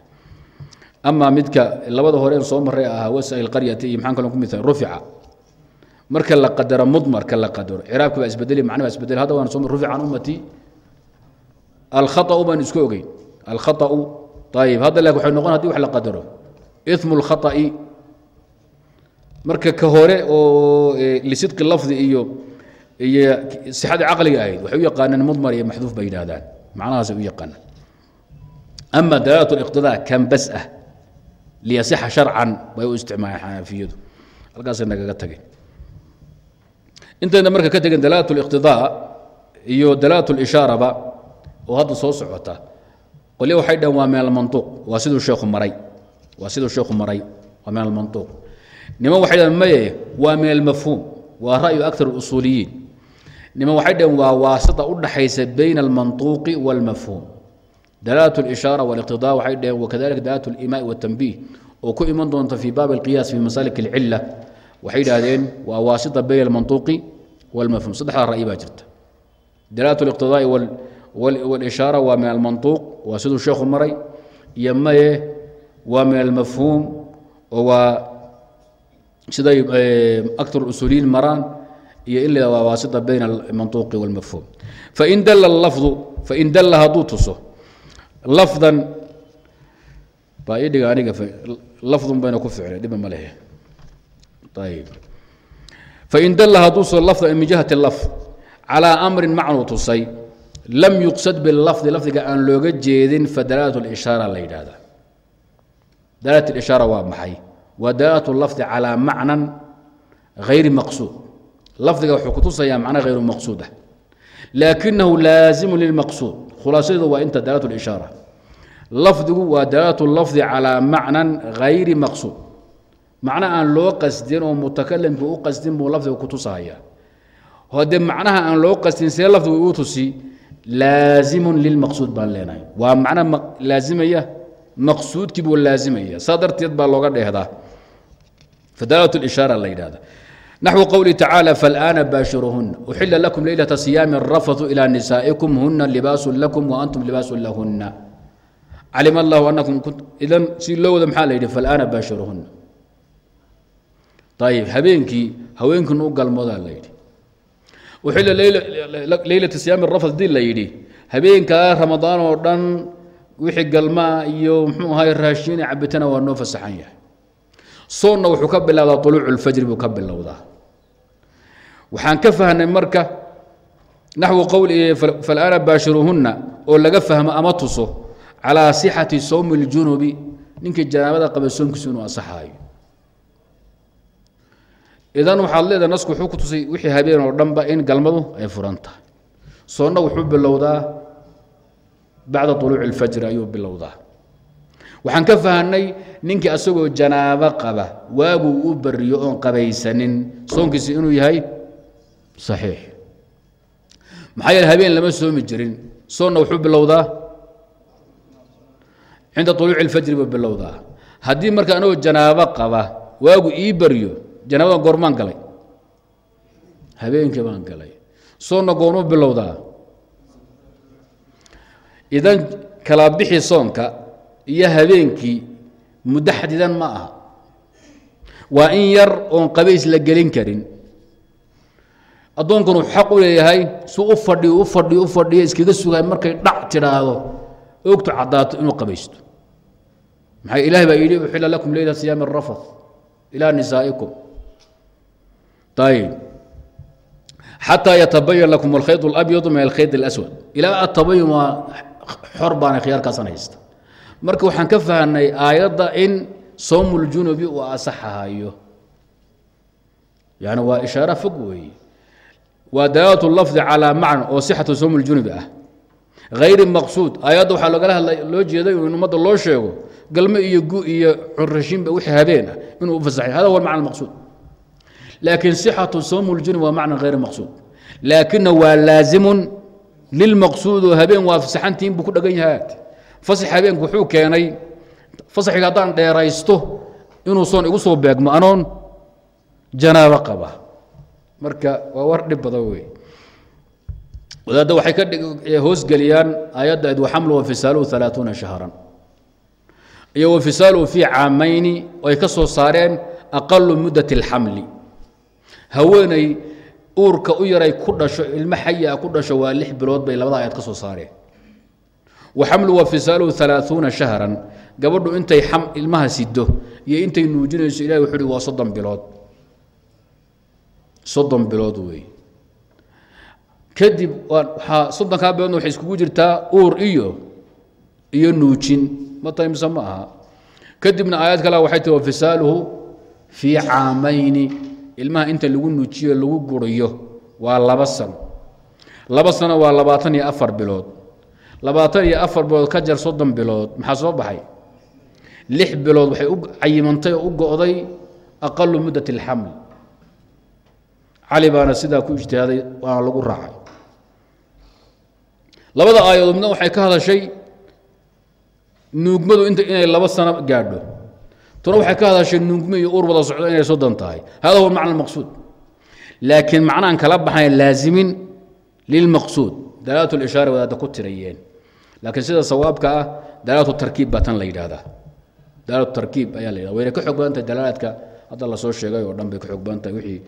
ama midka labada horeen soo maray ahaa wasa qaryati iyo maa kal kumi rufica. Marka la qadaro mudmarka la qadaro ciraabki baa isbedeli macna isbeddel hadda waan so rufica an ummati alkhaau baan isku ogeyn. Alkhaau ayib hadda la way noqon hadi wax la qadaro. Imu lkhaai marka ka hore oo e, lisidqi lafdi iyo iyo sixadii caqliga ahayd waxay u yaqaaneen mudmar iyo maxduuf bay yidhaahdaan. Macnahaasay u yaqaanaan. Ama dalaalat اliqtidaa kan bas ah liyaصixa sharcan bay u isticmaaleen xanafiyadu halkaasay nagaga tageen intayna marka ka tegeen dalaalat اliqtidaa iyo dalaalat اlishaaraba oo hadda soo socota qolya waxay dhahen waa min almantuuq waa siduu sheekhu maray waa siduu sheekhu maray waa min almantuuq niman waxay dhahen maye waa min almafhuum waa ra'yu aktar اlusuuliyiin niman waxay dhaheen waa waasita u dhaxaysa bayna almantuuqi wاlmafhuum dalaalat اlishaara wاliqtidaa waxay dhaheen wakadalika dalaalat اlimaai wاtanbiih oo ku iman doonta fii baabi اlqiyaas fi masalik اlcila waxay idhaahdeen waa waasita bayna almantuuqi wاlmafhuum saddexdaa ra'yi baa jirta dalaalat اliqtidaai wاlishaara waa min almantuuq waa siduu sheekhu maray iyo maye waa min almafhuum oo waa siday aktar usuuliyiin maraan iyo in la waa waasita bayna almantuuqi wاlmafhuum fain dalla lafdu fain dalla hadduu tuso lafdan baa ii dhiga aniga lafdun bayna ku ficlay dhiba ma lehe. Ayb fain dalla hadduuso lafdan min jihati lafd calaa amrin macnuu tusay lam yuqsad bilafdi lafdiga aan looga jeedin fadalaalat اlishaara la yidhaahda dalaalat اlishaara waa maxay? Waa dalaalat lafdi calaa macnan hayri maqsuud. Lafdiga wuxuu kutusayaa macna hayru maqsuudah. Laakinahu laazimu lilmaqsuud khulaasadeedu waa inta dalaat اlishaara lafdigu waa dalaat lafdi calaa macnan hayri maqsuud. Macno aan loo qasdin oo mutakalimka u qasdin buu lafdiga ku tusahaya haddee macnaha aan loo qasdin see lafdigu igu tusi laazimu lilmaqsuud baan leenahay. Waa macno laazimaya maqsuudkii buu laazimaya saa darteed baa looga dheehdaa. Fadalaat اlishaara la yidhahda naxwu qowlihi tacaala faاlآana baashiruhuna uxila lakum leylata siyaami الrafathu ilى nisaa'ikum huna libaasu lakum waantum libaasu lahuna calima allahu anakum idan si loo wada maxaa la yidhi faاlآana baashiruhuna ayib habeenkii haweenkiina u galmoodaa la yidhi uxila leylata siyaami rafat dii la yidhi habeenkaa ramadaan oo dhan wixii galmaa iyo mxuu ahay raashiin cabitana waa noo fasaxan yahay soonna wuxuu ka bilowdaa uluucu اlfajri buu ka bilowdaa waxaan ka fahnay marka naxwu qowl falana baashiruhunna oo laga fahmo ama tuso calaa sixati sowmi اljunubi ninkii janaabada qaba soomkiisu inuu asaxaayo idan waxaad leedahay nasku wuxuu ku tusay wixii habeen oo dhanba in galmadu ay furan tahay soonna wuxuu bilowdaa bacda uluuci اlfajri ayuu bilowdaa waxaan ka fahanay ninkii asagoo janaabo qaba waaguu u bariyo oon qabaysanin. Soonkiisi inuu yahay saxiix. Maxaa yeele habeen lama soomi jirin. Soonna wuxuu bilowdaa? Cinda uluuci اlfajri buu bilowdaa. Haddii marka anagoo janaabo qaba waagu ii baryo janaabada goormaan galay. Habeenkii baan galay. Soonna goormuu bilowdaa? Idan kala soonka iyo habeenkii muddo xadidan ma aha. Waa in yar oon qabays la gelin karin. Addoonkanu xaq u leeyahay su u fadhiyo u fadhiyo u fadhiyo iskaga sugaay markay dhac tidhaahdo ogtu caddaato inuu qabaysto. Maxaa ilahi baa yidhi uxila lakum leyla siyaami arafath ilaa nisaa'ikum. Ayb xataa yatabayan lakum alkhayd اlabyadu min alkhayd اlaswad ilaa atabayun waa xor baana khiyaarkaasan haysta marka waxaan ka fahnay aayadda in sowmuljunubi uu asaxahayo yani waa ishaara fog weeye. Waa dalaalat lafdi calaa macna oo sixatu sowmuljunubi ah. Hayri maqsuud aayadda waxaa logala hadla loo jeeday in ummadda loo sheego galmo iyo gu iyo curashiinba wixii habeen ah inuu u fasaxay. Hada huwa macna maqsuud. Laakiin sixatu sowmuljunubi waa macna hayri maqsuud. Laakina waa laazimun lilmaqsuud oo habeen waa fasaxantiin buu ku dhagan yahay fasax habeenku wuxuu keenay fasaxiga haddaan dheeraysto inuu soon igu soo beegmo anoon janaabo qaba. Marka waa war dhib badan wey wadaadda waxay ka hoosgeliyaan aayadda id waxamlu wafisaaluhu alaaثuuna shahran. Iyo wafisaaluhu fii caamayni ay ka soo saareen aqalu muddat اlxamli haweeney uurka u yaray ku dhasho ilmo xaya ku dhasho waa lix bilood bay labada ayad ka soo saareen waxamlu wafisaaluhu alaaثuuna shahran gabadhu intay ilmaha sido iyo intay nuujinayso ilahi wuxuu uhi waa soddon bilood soddon bilood wey kadib soddonkaa biloodna waxay iskugu jirtaa uur iyo iyo nuujin ma taymse ma aha kadibna aayad kale waxay tii wafisaaluhu fii caamayni ilmaha inta lagu nuujiyo lagu guriyo waa laba sano laba sano waa labaatan iyo afar bilood labaatan iyo afar bilood ka jar soddon bilood maxaa soo baxay? Lix bilood waxay u cayimantay oo u go'day aqalu muddat اlxaml cali baana sidaa ku ijtihaaday waana lagu raacay. Labada aayadood waxay ka hadashay nuugmadu int inay laba sano gaadho. Tuna waxay ka hadashay nuugmo iyo ur wada socdo inay soddon tahay. Hada huwa macna maqsuud. Laakiin macnahan kala baxayn laazimin lilmaqsuud dalaalat lishaara wadaadda ku tirayeen laakiin sida sawaabka ah dalaalatu tarkiib baa tan la yidhahdaa dalaalatu tarkiib ayaa la yidhahda wayna ka xoog badan tahay dalaalaadka. Hadda la soo sheegay oo dhan bay ka xoog badan tahay wixii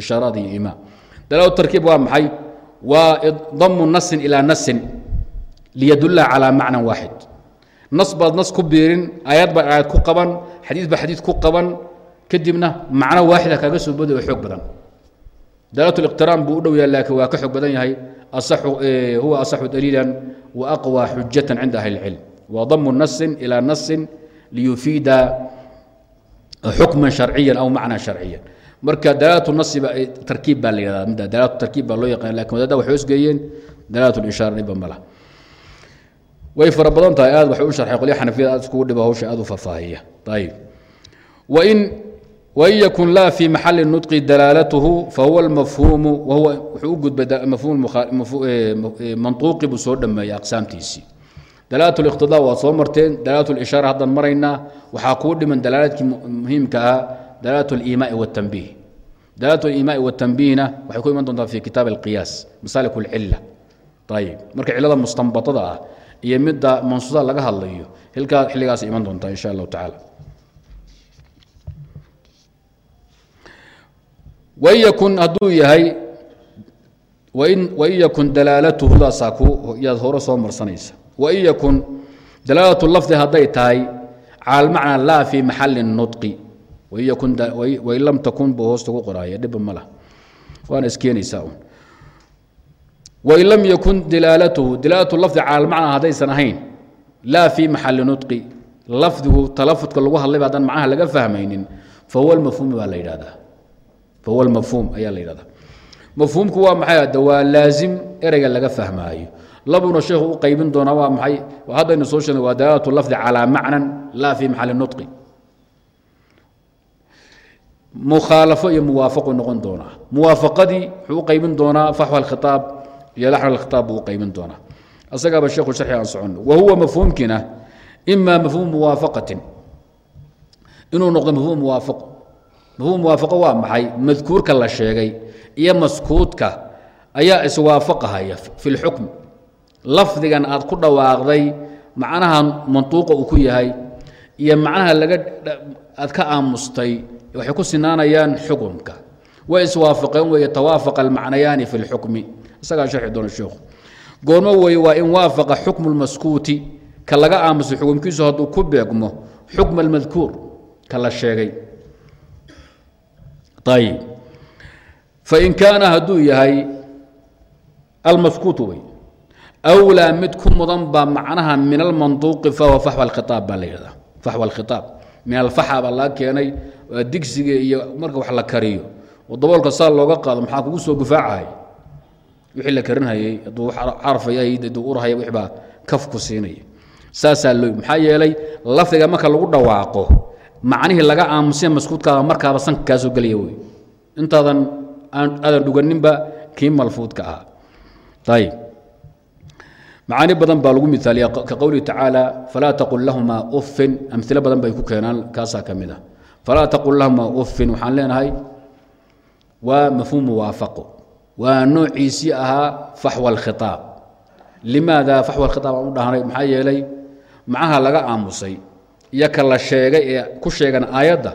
ishaaraad iyo imaa dalaalatu tarkiib waa maxay? Waa damu nasin ilaa nasin liyadulla calaa macnan waaxid. Nas baad nas ku biirin aayad baad aayad ku qaban xadiid baa xadiid ku qaban kadibna macno waaxida kaaga soo boday oo xoog badan. Dalaalatu liqtiraan buu u dhow yahay laakiin waa ka xoog badan yahay huwa asaxu daliilan wa aqwى xujatan cinda ahli اlcilm wa damu nasin ilaa nasin liyufiida xukman sharciya aw macna sharciya marka dalaalatu nasiba tarkiib baa la yihahda midda dalaalatu tarkiib baa loo yaqaan laakiin wadaadda waxay hoosgeeyeen dalaalatu lishaara dhiba ma way fara badan tahay aad waxay u sharxay qolya xanafiyada aad iskugu dhiba hawsha aad u faahfaahiya ayib wain wain yakun laa fi maxali nutqi dalaalatuhu fahuwa almafhuumu wahuwa wuxuu u gudbay mafhuum mantuuqi buu soo dhameeyey aqsaamtiisii dalaalat اliqtidaa waad soo marteen dalaalat اlishaara haddaan maraynaa waxaa kuu dhiman dalaaladkii muhiimka ahaa dalaalat اliimaai wاtanbiih dalaalat اliimaai wاtanbiihna waxay ku iman doontaa fi kitaab اlqiyaas masalik اlcila ayib marka cilada mustanbatada ah iyo midda mansuuda laga hadlayo hilkaa xilligaas iman doontaa insha allahu tacaala wain yakun yahay wain yakun dalaalatuhu daasaa ku yaad hore soo marsanaysa wain yakun dalaalatu lafdi hadday tahay cala almacna laa fi maxali nudqi wain lam takun buu hoosta ku qoraaya dhibba ma waana iskeenaysaa un wain lam yakun dilaalatuhu dilaalatu lafdi cala almacna haddaysan ahayn laa fi maxali nudqi lafdigu talafudka lagu hadlayba haddaan macnaha laga fahmaynin fahuwa lmafhuum baa la yidhahdaa fahuwa lmafhuum ayaa la yidhahdaa mafhuumku waa maxay hadda waa laazim ereyga laga fahmaayo labuna sheekhu u qaybin doonaa waa maxay haddaynu soo sheegnay waa dalaalatu lafdi calaa macnan laa fi maxali nudqi mukhaalafo iyo muwaafaqu noqon doonaa muwaafaqadii wuxuu u qaybin doonaa faxwa alkhitaab iyo laxna alkhitaab buu u qaybin doonaa asagaaba sheekhu sharxi aan soconno wa huwa mafhuumkiina ima mafhuum muwaafaqatin inuu noqdo mafhuum muwaafaqo mafhuum muwaafaqo waa maxay? Madkuurka la sheegay iyo maskuudka ayaa iswaafaqahaya fi lxukm lafdigan aad ku dhawaaqday macnaha mantuuqa uu ku yahay iyo macnaha laga aad ka aamustay waxay ku sinaanayaan xukumka way iswaafaqeen weeye tawaafaqa almacnayaani fi lxukmi isagaa sharxi doona sheekhu goormo weeye waa in waafaqa xukmu lmaskuuti ka laga aamusay xukumkiisu hadduu ku beegmo xukma almadkuur ka la sheegay ayib fain kaana hadduu yahay almaskuutu wey awlaa mid ku mudan baa macnaha min almanduuqi fahuwa faxwa alkhitaab baa la yidhahdaa faxwa alkhitaab min alfaxa baa laga keenay digsiga iyo marka wax la kariyo oo daboolka saa looga qaado maxaa kugu soo gufaacahay wixii la karinhayay hadduu carfayay hadduu urhaya wix baa kaf ku siinaya saasaa lafdiga marka lagu dhawaaqo macnihii laga aamusay maskuudkaada markaaba sanka gelaya wey intaadan aadan dhuganinba kii malfuudka ahaa. Ayib macaani badan baa lagu miaaliya ka qowlihi tacaala falaa taqul lahumaa uffin. Amilo badan bay ku keenaan kaasaa ka mid ah. Falaa taqul lahumaa uffin. Waxaan leenahay waa mafhuum muwaafaqo waa noociisii ahaa faxwa limaada faxwa aan u dhahnay? Maxaa yeelay macnaha laga aamusay iyo ka la sheegay ee ku sheegan aayadda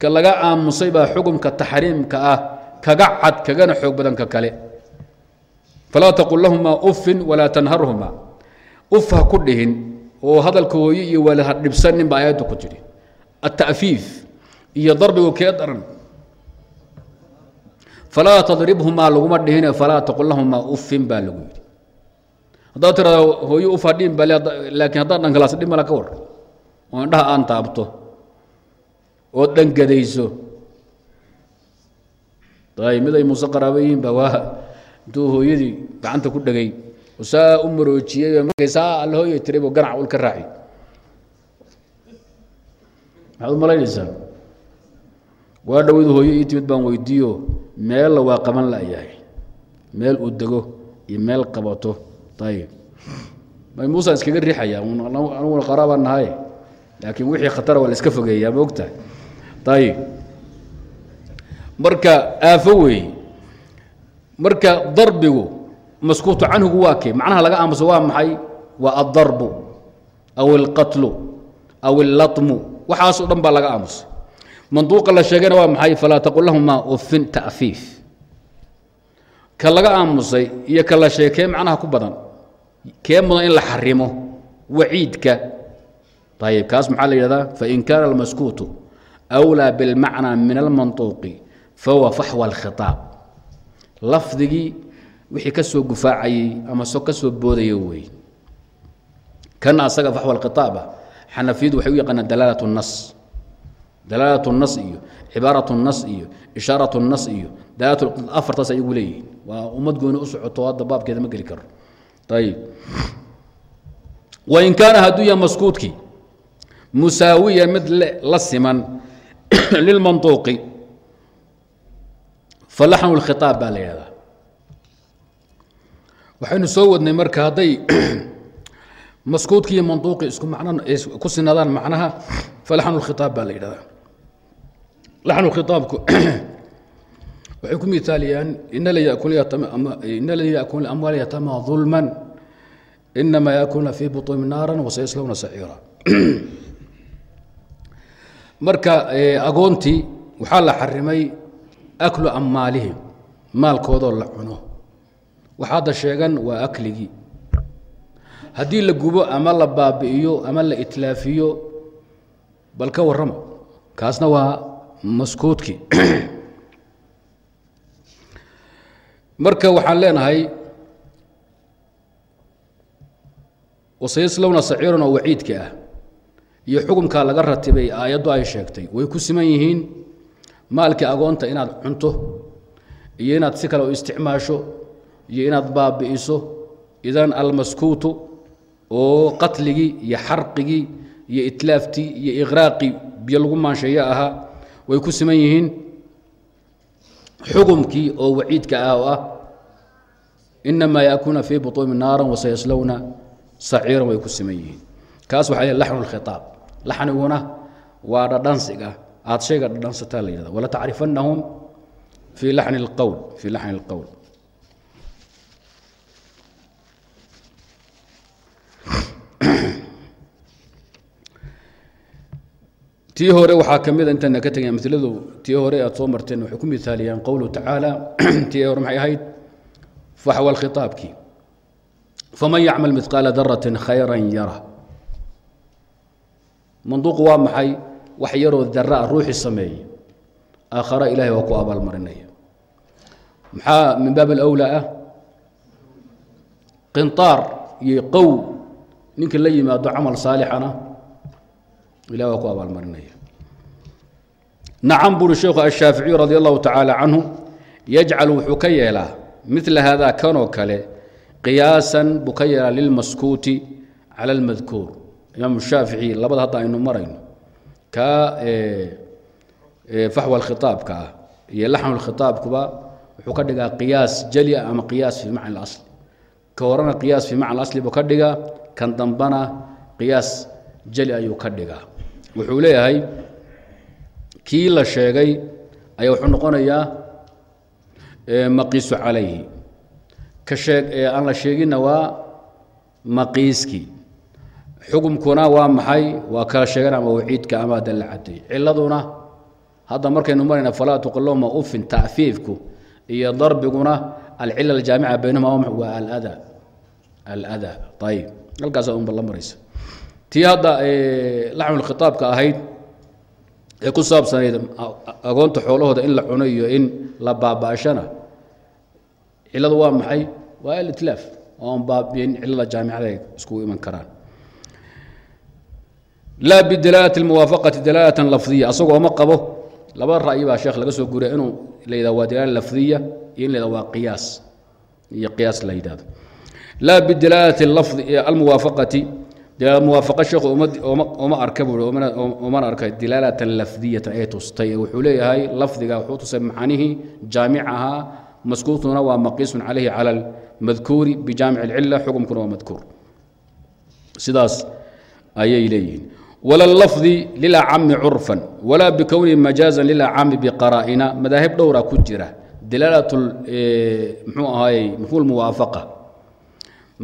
ka laga aamusay baa xukumka taxriimka ah kaga cad kagana xoog badan ka kale. Falaa taqul lahumaa uffin walaa tanharhumaa uf ha ku dhihin oo hadalka hooye iyo wali ha dhibsanin baa aayadda ku tidhi ata'fiif iyo darbigu kee daran? Falaa tadribhumaa laguma dhihine falaa taqul lahumaa uffin baa lagu yidhi. Haddaad tirahda hooye uf hadhiin baa laakiin haddaad dhankalaas dhib mala ka war oo indhaha aan taabto. Ood dhangadayso ay mid ay muuse qaraabo yihiin ba waa. Intuu hooyadii gacanta ku dhegay oo saa u maroojiyey markay saa alla hooya tiray buu ganac ul ka raaci maxaad u malaynaysaa? Waa dhowid hooyo ii timid baan weydiiyo meella waa qaban la'yahay meel uu dego iyo meel qabato. Ayib may muusa iskaga riixaya aniguna qaraabaan nahay laakiin wixii khatara waa la iska fogeeyaa ma ogtahay ayib marka aafo weeye marka darbigu maskuutu canhugu waa kee? Macnaha laga aamuso waa maxay? Waa addarbu aw alqatlu aw allatmu. Waxaasoo dhan baa laga aamusay manduuqa la sheegayna waa maxay? Falaa taqul lahumaa uffin ta'fiif. Ka laga aamusay iyo ka la sheegay kee macnaha ku badan kee mudan in la xarimo? Waciidka ayb kaas maxaa la yidhahdaa fain kaana almaskuutu wlaa bilmacnaa min almantuuqi fahuwa faxwa alkhiaab lafdigii wixii ka soo gufaacayey ama ka soo boodaya weeye kan asaga faxwa khiaaba xanafiyadu waxay u yaqaanaan dalaalat nas dalaalat nas iyo cibaarat nas iyo ishaarat nas iyo afartaas ay igu leeyihiin waa ummad gooni u socoto hadda baabkeeda ma geli karo ayb wain kaana hadduu yahay maskuudkii musaawiya mid la siman (clears throat) lilmanطuuqi falaxnu اlkhiطaab baa la yihahdaa waxaynu soo wadnay marka hadday (clears throat) maskuudki iyo manduuqi isku macno ku sinadaan macnaha falaxnu lkhitaab baa la yidhahdaa laxnu khitaabku (clears throat) waxay ku miaaliyaan in ladii yakul amwaal yatama ظulman inama yakuluna fi buطuuni naara wasayaslowna saciira marka agoontii waxaa la xarimay aklu amaalihim maalkoodoo la cuno. Waxa hadda sheegan waa akligii haddii la gubo ama la baabi'iyo ama la itlaafiyo bal ka warrama kaasna waa maskuudkii (clears throat) marka waxaan leenahay wasayaslowna saciiran oo waciidka ah iyo xukumkaa laga ratibay aayaddu ay sheegtay. Way ku siman yihiin maalkii agoonta inaad cunto iyo inaad si kale u isticmaasho iyo inaad baabi'iso idan almaskuutu oo qatligii iyo xarqigii iyo itlaaftii iyo iqraaqii biyo lagu maansheeye ahaa way ku siman yihiin. Xukumkii oo waciidka ah oo ah inamaa yaakuna fii buطuumi naara wasayaslowna saciiran way ku siman yihiin. Kaas waxa l laxnu lkhitaab laxniguna waa dhadhansiga. Aad shayga dhadhansataa la yihahda wala tacrifanahum fii lani اlqowl fii laxni اlqowl (clears throat) tii hore waxaa ka mida intaana ka tegay amiladu tii hore aad soo marteen waxay ku miaaliyaan qowluhu tacaala. (clears throat) Tii hore maxay ahayd? Faxwa khitaabkii faman yacmal midqaala darati khayra yara manduuqu waa maxay? Wax yaroo dara a ruuxii sameeye aakhara ilahay waa ku abaalmarinaya maxaa min baab alawlaa ah? Qintaar iyo qow ninkii la yimaado camal saalixana ilah waa ku abaalmarinaya nacam buuri sheekhu ashaaficiyu radi allahu tacaala canhu yajcal wuxuu ka yeelaa mila hada kanoo kale qiyaasan buu ka yeelaa lilmaskuuti cala almadkuur imaam shaafici labada hadda aynu marayno kaa faxwa khitaabka ah iyo laxnu khitaabkuba wuxuu ka dhigaa qiyaas jeli ah ama qiyaas fii macna asli ka horena qiyaas fii macna asli buu ka dhigaa kan dambana qiyaas jeli ayuu ka dhigaa. Wuxuu leeyahay kii la sheegay ayaa wuxuu noqonayaa maqiisu calayhi. Ka sheeg ee aan la sheeginna waa maqiiskii xukumkuna waa maxay? Waa kala sheegan ama waciidka ama hadda la cadeey ciladuna hadda markaynu marayna falaa tuqiloma ufin tacfiifku iyo darbiguna alcila aljaamica baynahuma waa alada. Alada. Ayib halkaasa unba la maraysa tii hadda laxmul khitaabka ahayd ee ku saabsanayd agoonta xoolahooda in la cuno iyo in la baabaashana ciladu waa maxay? Waa alitlaaf. Oon baabiin cilada jaamicada ay iman karaan laa bidalaalati muwaafaqati dalaalatan lafdiya asagoo ma qabo laba ra'yi baa sheekh laga soo guriya inuu la yidhahdo waa dalaala lafdiya iyo in la yidhahdo waa qiyaas. Iyo qiyaas la yidhahdo laa bidalaalati lafdi almuwaafaqati muwaafaqo sheekhu uma arka buui umana arka dilaalatan lafdiyatan ay tustay. Wuxuu leeyahay lafdiga wuxuu tusay macnihii jaamicaha maskuutuna waa maqiisun calayhi cala almadkuuri bijaamic alcila xukumkuna waa madkuur. Sidaas ayay leeyihiin wala lafdi lilacami curfan walaa bikownihi majaazan lilacami biqaraa'ina madaahib dhowra ku jira dilaalat mxuu ahaayey mafhuul muwaafaqa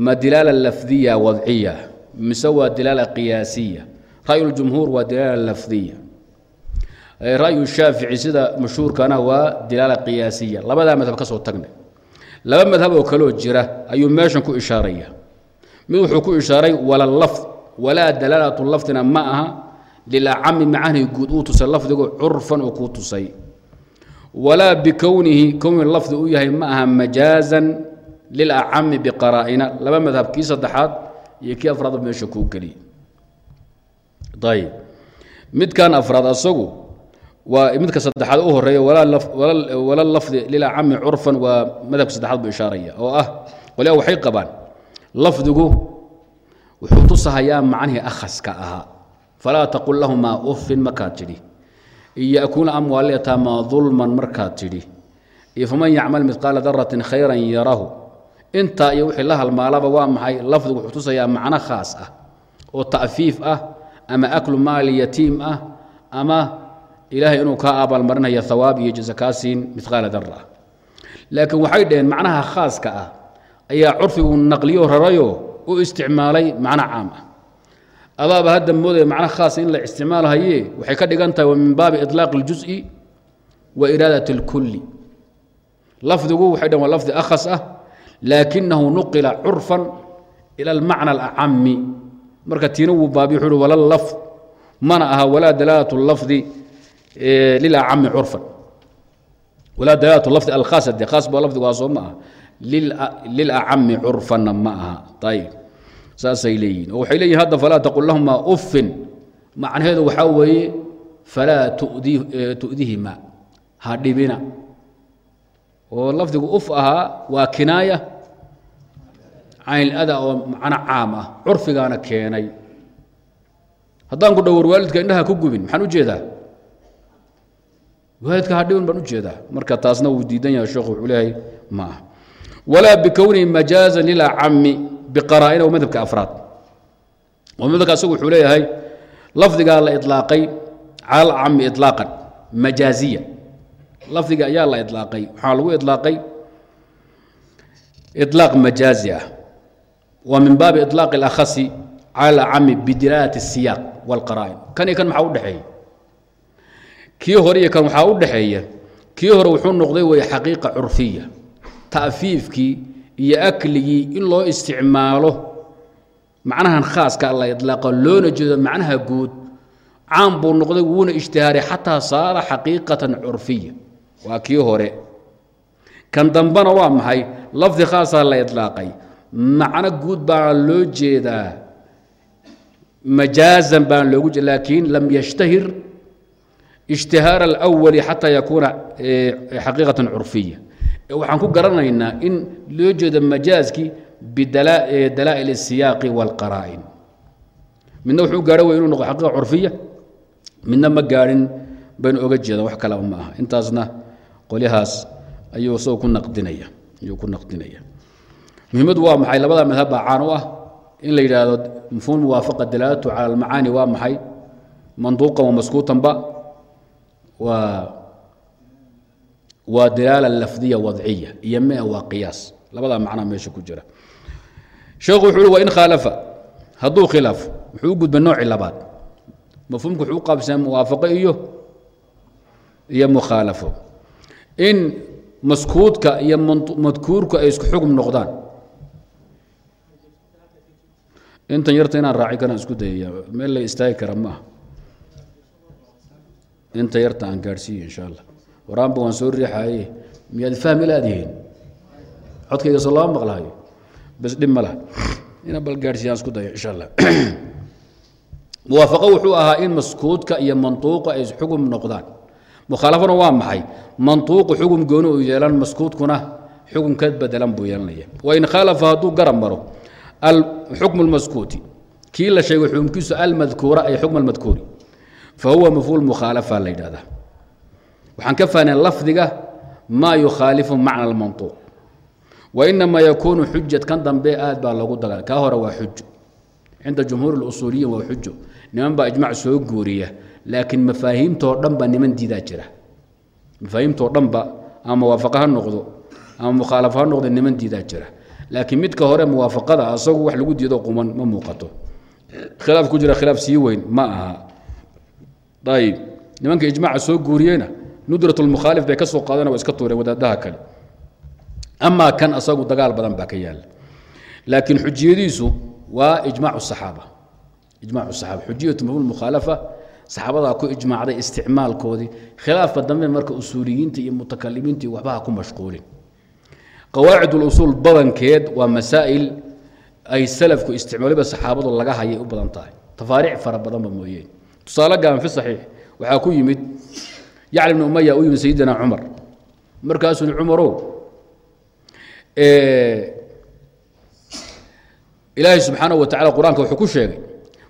ma dilaala lafdiya wadciya mise waa dilaala qiyaasiya ra'yu ljumhuur waa dilaala lafdiya ra'yu shaafici sida mashhuurkana waa dilaala qiyaasiya labadaa madhab ka soo tagna laba madhab oo kaloo jira ayuu meeshan ku ishaaraya mid wuxuu ku ishaaray wala lafd walaa dalaalatu lafdina ma aha lilacami macanihi guud uu tusay lafdigu curfan uu kuu tusay. Walaa bikownihi kowni lafdi u yahay ma aha majaazan lilacami biqaraa'ina. Laba madhab kii saddexaad iyo kii afraad meesha kuu geliy ayb midkan afraad asagu waa midka saddexaad u horreeya wala lafdi lilacami curfan waa madhabka saddexaad buu ishaaraya oo ah qolyaa waxay qabaan lafdigu wuxuu tusahayaa macnihii akhaska ahaa. Falaa taqul lahumaa uffin markaad tidhi. Iyo akuuna amwaaletamaa dulman markaad tidhi. Iyo faman yacmal midqaala daratin khayran yarahu. Intaa iyo wixii la halmaalaba waa maxay? Lafdigu wuxuu tusayaa macno khaas ah oo ta'fiif ah ama aklu maali yatiim ah ama ilaahay inuu kaa abaalmarinaya hawaab iyo jaza kaa siin midqaala dara ah. Laakiin waxay dhaheen macnaha khaaska ah ayaa curfigu naqliyo rarayo u isticmaalay macno caam ah adaaba hadda moodaya macno khaas in la isticmaalhaye waxay ka dhigan tahay wa min baabi iطlaaq اljuز'i wa iraadat اlkulli lafdigu waxay dhaheen waa lafdi akhas ah laakinahu nuqila curfan ila almacna alacami marka tiina wuu baabi wuxuu uhi wala lafd mana aha walaa dalaalat lafdi lilacami curfan walaa dalaalat lafdi alkhaas de khaas baa lafdigu soo ma aha lilacami curfanna ma aha ayib saasay leeyihiin oo waxay leeyihiin hadda falaa taqul lahuma uffin. Macnaheedu waxaa weeye falaa tu'dihima ha dhibina. Oo lafdigu uf ahaa waa kinaaya caynilada oo macno caam ah curfigaana keenay. Haddaan ku dhowr waalidka indhaha ku gubin maxaan u jeedaa? Waalidka ha dhibin baan u jeedaa. Marka taasna wuu diidan yahay sheekhu wuxuu leeyahay ma ah walaa bikownihi majaazan lilacami biqaraa'ina wa madhabka afraad oo madhabka asagu wuxuu leeyahay lafdigaa la iطlaaqay cala alcami iطlaaqan majaaziya lafdiga ayaa la ilaaqay waxaa lagu ilaaqay ilaaq majaazi ah wa min baabi ilaaq اlakhasi cala acami bidilaalat الsiyaaq wاlqaraa'in kan iyo kan maxaa u dhexeeya kii hore iyo kan waxaa u dhexeeya kii hore wuxuu noqday way xaqiiqa curfiya ta'fiifkii iyo akligii in loo isticmaalo. Macnahan khaaska la ilaaqo loona jeedo macnaha guud. Caam buu noqday wuuna ijtihaaray xataa saara xaqiiqatan curfiya. Waa kii hore. Kan dambena waa maxay? Lafdi khaasaa la ilaaqay macno guud baana loo jeedaa. Majaazan baan loogu jeeda laakiin lam yashtahir. Ishtihaar alawali xataa yakuuna xaqiiqatan curfiya waxaan ku garanaynaa in loo jeedo majaaskii bidalaa'il الsiyaaqi wاlqaraa'in midna wuxuu gaaro wey inuu noqo xaqiiqa curfiya midna ma gaadhin baynu oga jeedaan wax kalaba ma aha intaasna qolyahaas ayuu isagoo ku naqdinaya ayuu ku naqdinaya muhiimadu waa maxay labada madhab baa caan u ah in la yidhaahdo mafhuum muwaafaqa dalaalatu cala almacaani waa maxay manduuqan wa maskuutanba waa waa dalaala lafdiya wadciya iyo mee waa qiyaas. Labadaa macnaa meesha ku jira. Sheekhu wuxuu uhi wa in khaalafa. Hadduu khilaafo wuxuu u gudba noocii labaad. Mafhuumku wuxuu u qaabsanaa muwaafaqo iyo iyo mukhaalafo in maskuudka iyo madkuurku ay isku xugm noqdaan. Intan yarta inaan raaci karaan isku dayaya meel la istaagi kara ma aha. Inta yarta aan gaadhsiiyo insha allah waraanba waan soo riixaye miyaad fahmi laadihiin codkayga soo lama maqlahayo bas dhib ma laha. Inaan bal gaadhsiiyaan isku dayo insha allah. (clears throat) Muwaafaqo wuxuu ahaa in maskuudka iyo mantuuqa ay xugum noqdaan. Mukhaalafana waa maxay? Mantuuqu xugum gooni uu yeelan maskuudkuna xugum ka bedelan buu yeelanaya wain khaalafa hadduu garab maro xukmu lmaskuuti kii la sheegay xukumkiisu almadkuura ay xukm almadkuuri fa huwa mafhuul mukhaalafa la yidhahdaa waxaan ka fahnay lafdiga maa yukhaalifu macna almantuuq wainamaa yakuunu xujad kan dambe aad baa loogu dagal kaa hore waa xujo cinda jumhuur اusuuliyin waa xujo niman baa ijmac soo guuriya laakiin mafaahiimtoo dhanba niman diidaa jira. Mafaahiimtoo dhanba ama muwaafaqo ha noqdo ama mukhaalafo ha noqdo niman diidaa jira. Laakiin midka hore muwaafaqada asagu wax lagu diido quman ma muuqato. Khilaaf ku jira khilaaf sii weyn ma aha. Ayb nimanka ijmaca soo guuriyeyna nudra mukhaalif bay ka soo waa iska tuureen wadaadaha kale amaa kan asagu dagaal badan baa ka yaalla laakiin xujiyadiisu waa ijmac saxaaba ijmac saxaaba xujiyatu mafhum mukhaalafa saxaabadaa ku ijmaacday isticmaalkoodii khilaafka dambe marka usuuliyiinta iyo mutakalimiinta iyo waxbaha ku mashquulin qawaacid اlusuul badankeed waa masaa'il ay salafku isticmaaliba saxaabadu laga hayay u badan tahay tafaariic fara badanba mooyeen tusaale gaanfi saxiix waxaa ku yimid yacli bn umaya u yimid sayidina cumar. Markaasuu i cumarow ilaahay subxaana wa qur'aanka wuxuu ku sheegay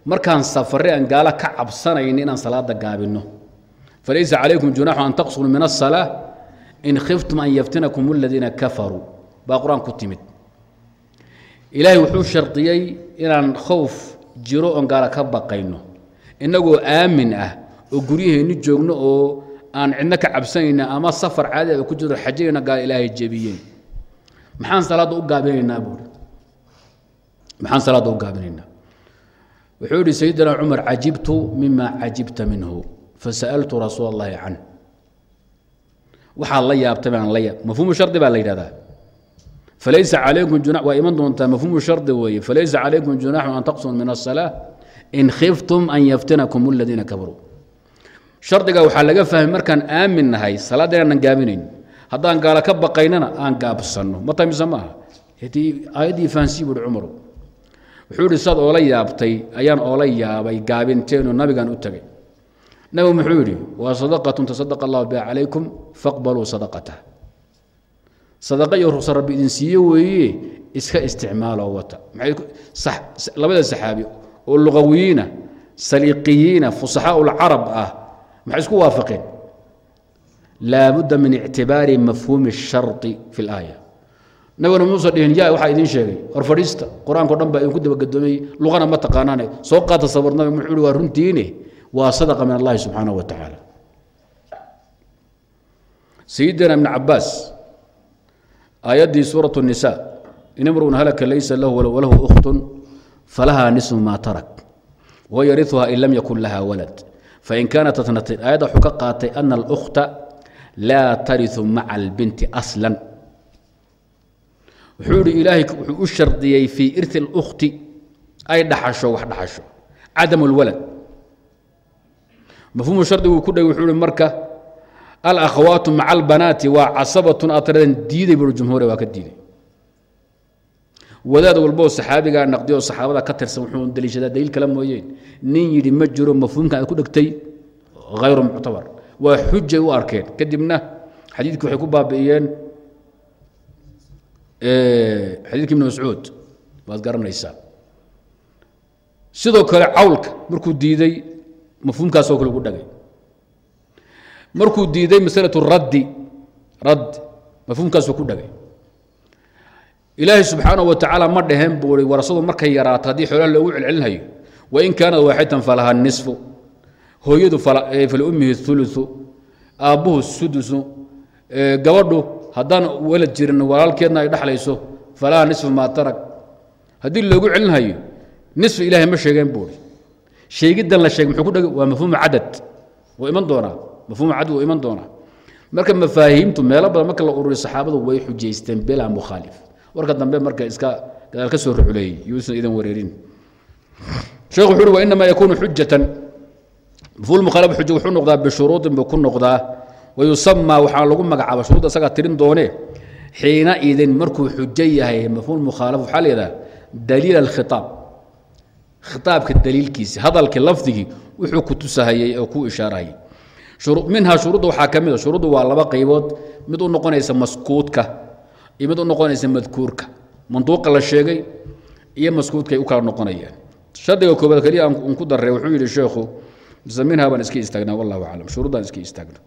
markaan safare aan gaalo ka cabsanayn inaan salaada gaabinno. Falaysa calaykum junaaxu an taqsuruu min aلsalaa in khiftum an yaftinakum aladiina kafaruu baa qur'aan timid. Ilaahay wuxuu shardiyey inaan khowf jiro oon gaala ka baqayno. Innagoo aamin ah oo guryaheenni joogno oo aan cidno ka cabsanayna ama safar caadi a ku jiro xajayna gaala ilaahay jebiyeen maxaan salaadda u gaabinaynaa buuri maxaan salaadda u gaabinaynaa wuxuu yihi sayidina cumar cajibtu mima cajibta minhu fasa'altu rasuul اllahi can waxaad la yaabtay baan la yaab mafhuumu shardi baa la yidhahdaa falaysa calaykum juna waa iman doontaa mafhuumu shardi weeye falaysa calaykum junaxu an taqsuu min الsalaa in khiftum an yaftinakum اladiina kafaruu shardiga waxaa laga fahmay markaan aamin nahay salaadda inaanan gaabinayn haddaan gaalo ka baqaynana aan gaabsanno. Ma tamise maaha aayaddii fahansii buuhi cumaru. Wuxuu ihi saad oola yaabtay ayaan oola yaabay gaabinteenoo nabigaan u tegay nabigu muxuu yidhi waa sadaqatun tasadaqa allahu biha calaykum faqbaluu sadaqatah sadaqa iyo ruqsa rabbi idin siiye weeye iska isticmaaloo wata. Labada saxaabi oo luqawiyiina saliiqiyiina fusaxaa ulcarab ah maxay isku waafaqeen laabudda min ictibaari mafhuumi الsharطi fi اlaaya nabiguna muusa dhihin ya waxaa idiin sheegay hor fadhiista qur-aanko dhan baa idinku dabagedoomay luqana ma taqaanaane soo qaata sabr nabi muxuu hi waa runtiine waa sadaqa min allahi subxaanaه wa tacaala sayidina ibn cabaas aayaddii suuraة الnisa in imruun halaka laysa lahu walahu ukhtun falahaa nisfu ma tarak wayariثuha in lam yakun laha walad fain kaanat tnatin ayadda wuxuu ka qaatay ana alkhta laa tariu maca albinti aslan wuxuu ihi ilaahay wuxuu u shardiyey fii irti اlkhti ay dhaxasho wax dhaxasho cadam اlwalad mafhuumu shardiguu ku dheg wuxuu hi marka alakhawaatu maca albanaati waa casabatun atradan diiday buu jumhuure waa ka diiday wadaad walboo saxaabigaa naqdiy oo saxaabada ka tirsan wuxuu daliishadaa daliil kale mooyeen. Nin yidhi ma jiro mafhuumkan ay ku dhegtay? Hayru muctabar. Waa xujay u arkeen. Kadibna xadiidkii waxay ku baabi'iyeen xadiidki ibn mascuud. Waad garanaysaa? Sidoo kale cawlka markuu diiday mafhuumkaasoo kale ugu dhagay. Markuu diiday masalatu raddi radd mafhuumkaasuu ku dhagay ilaahay subxaanaه wa tacaala ma dhaheen buu i warasadu markay yaraato haddii xoolaha loogu celcelinhayo wain kaanat waaxidan falaha nisfu. Hooyadu faliummihi uluثu aabbuhu sudusu gabadhu haddaan walad jirin walaalkeedna ay dhexlayso falaha nisfu maa tarag. Haddii loogu celinhayo nisfu ilahay ma sheegeen buui sheegiddan la sheegay muxuu ku waa mafhuumu cadad. Wuu iman doonaa. Mafhuumu cadad wuu iman doonaa. Marka mafaahiimtu meelo badan marka la ururiyo saxaabadu way xujaysteen bilaa mukhaalif warka dambe marka iska gadaal ka soo ruculeeyey yuusan idan wareerin. Sheekhu wuxu uhi wa yakuunu xujatan mafhuul mukhaalif xuja wuxuu noqdaa bishuruudin buu ku noqdaa. Wayusamaa waxaa lagu magacaaba shuruudda isagaa tirin doone. Xiina idin markuu xujo yahay mafhuul mukhaalaf waxaa la daliil alkhitaab. Khitaabka daliilkiisi hadalkii lafdigii wuxuu ku tusahayey oo ku ishaarahayay. Minhaa shuruudda waxaa ka mid a shuruuddu waa laba qaybood. Mid u noqonaysa maskuudka mid u noqonaysa madkuurka. Manduuqa la sheegay iyo maskuudkaay u kala noqonayaan shardiga koobaad keliya n ku daray wuxuu yidhi sheekhu minhaa baan iska istaagnaa wallahu aclam. Shuruuddaan iska istaagna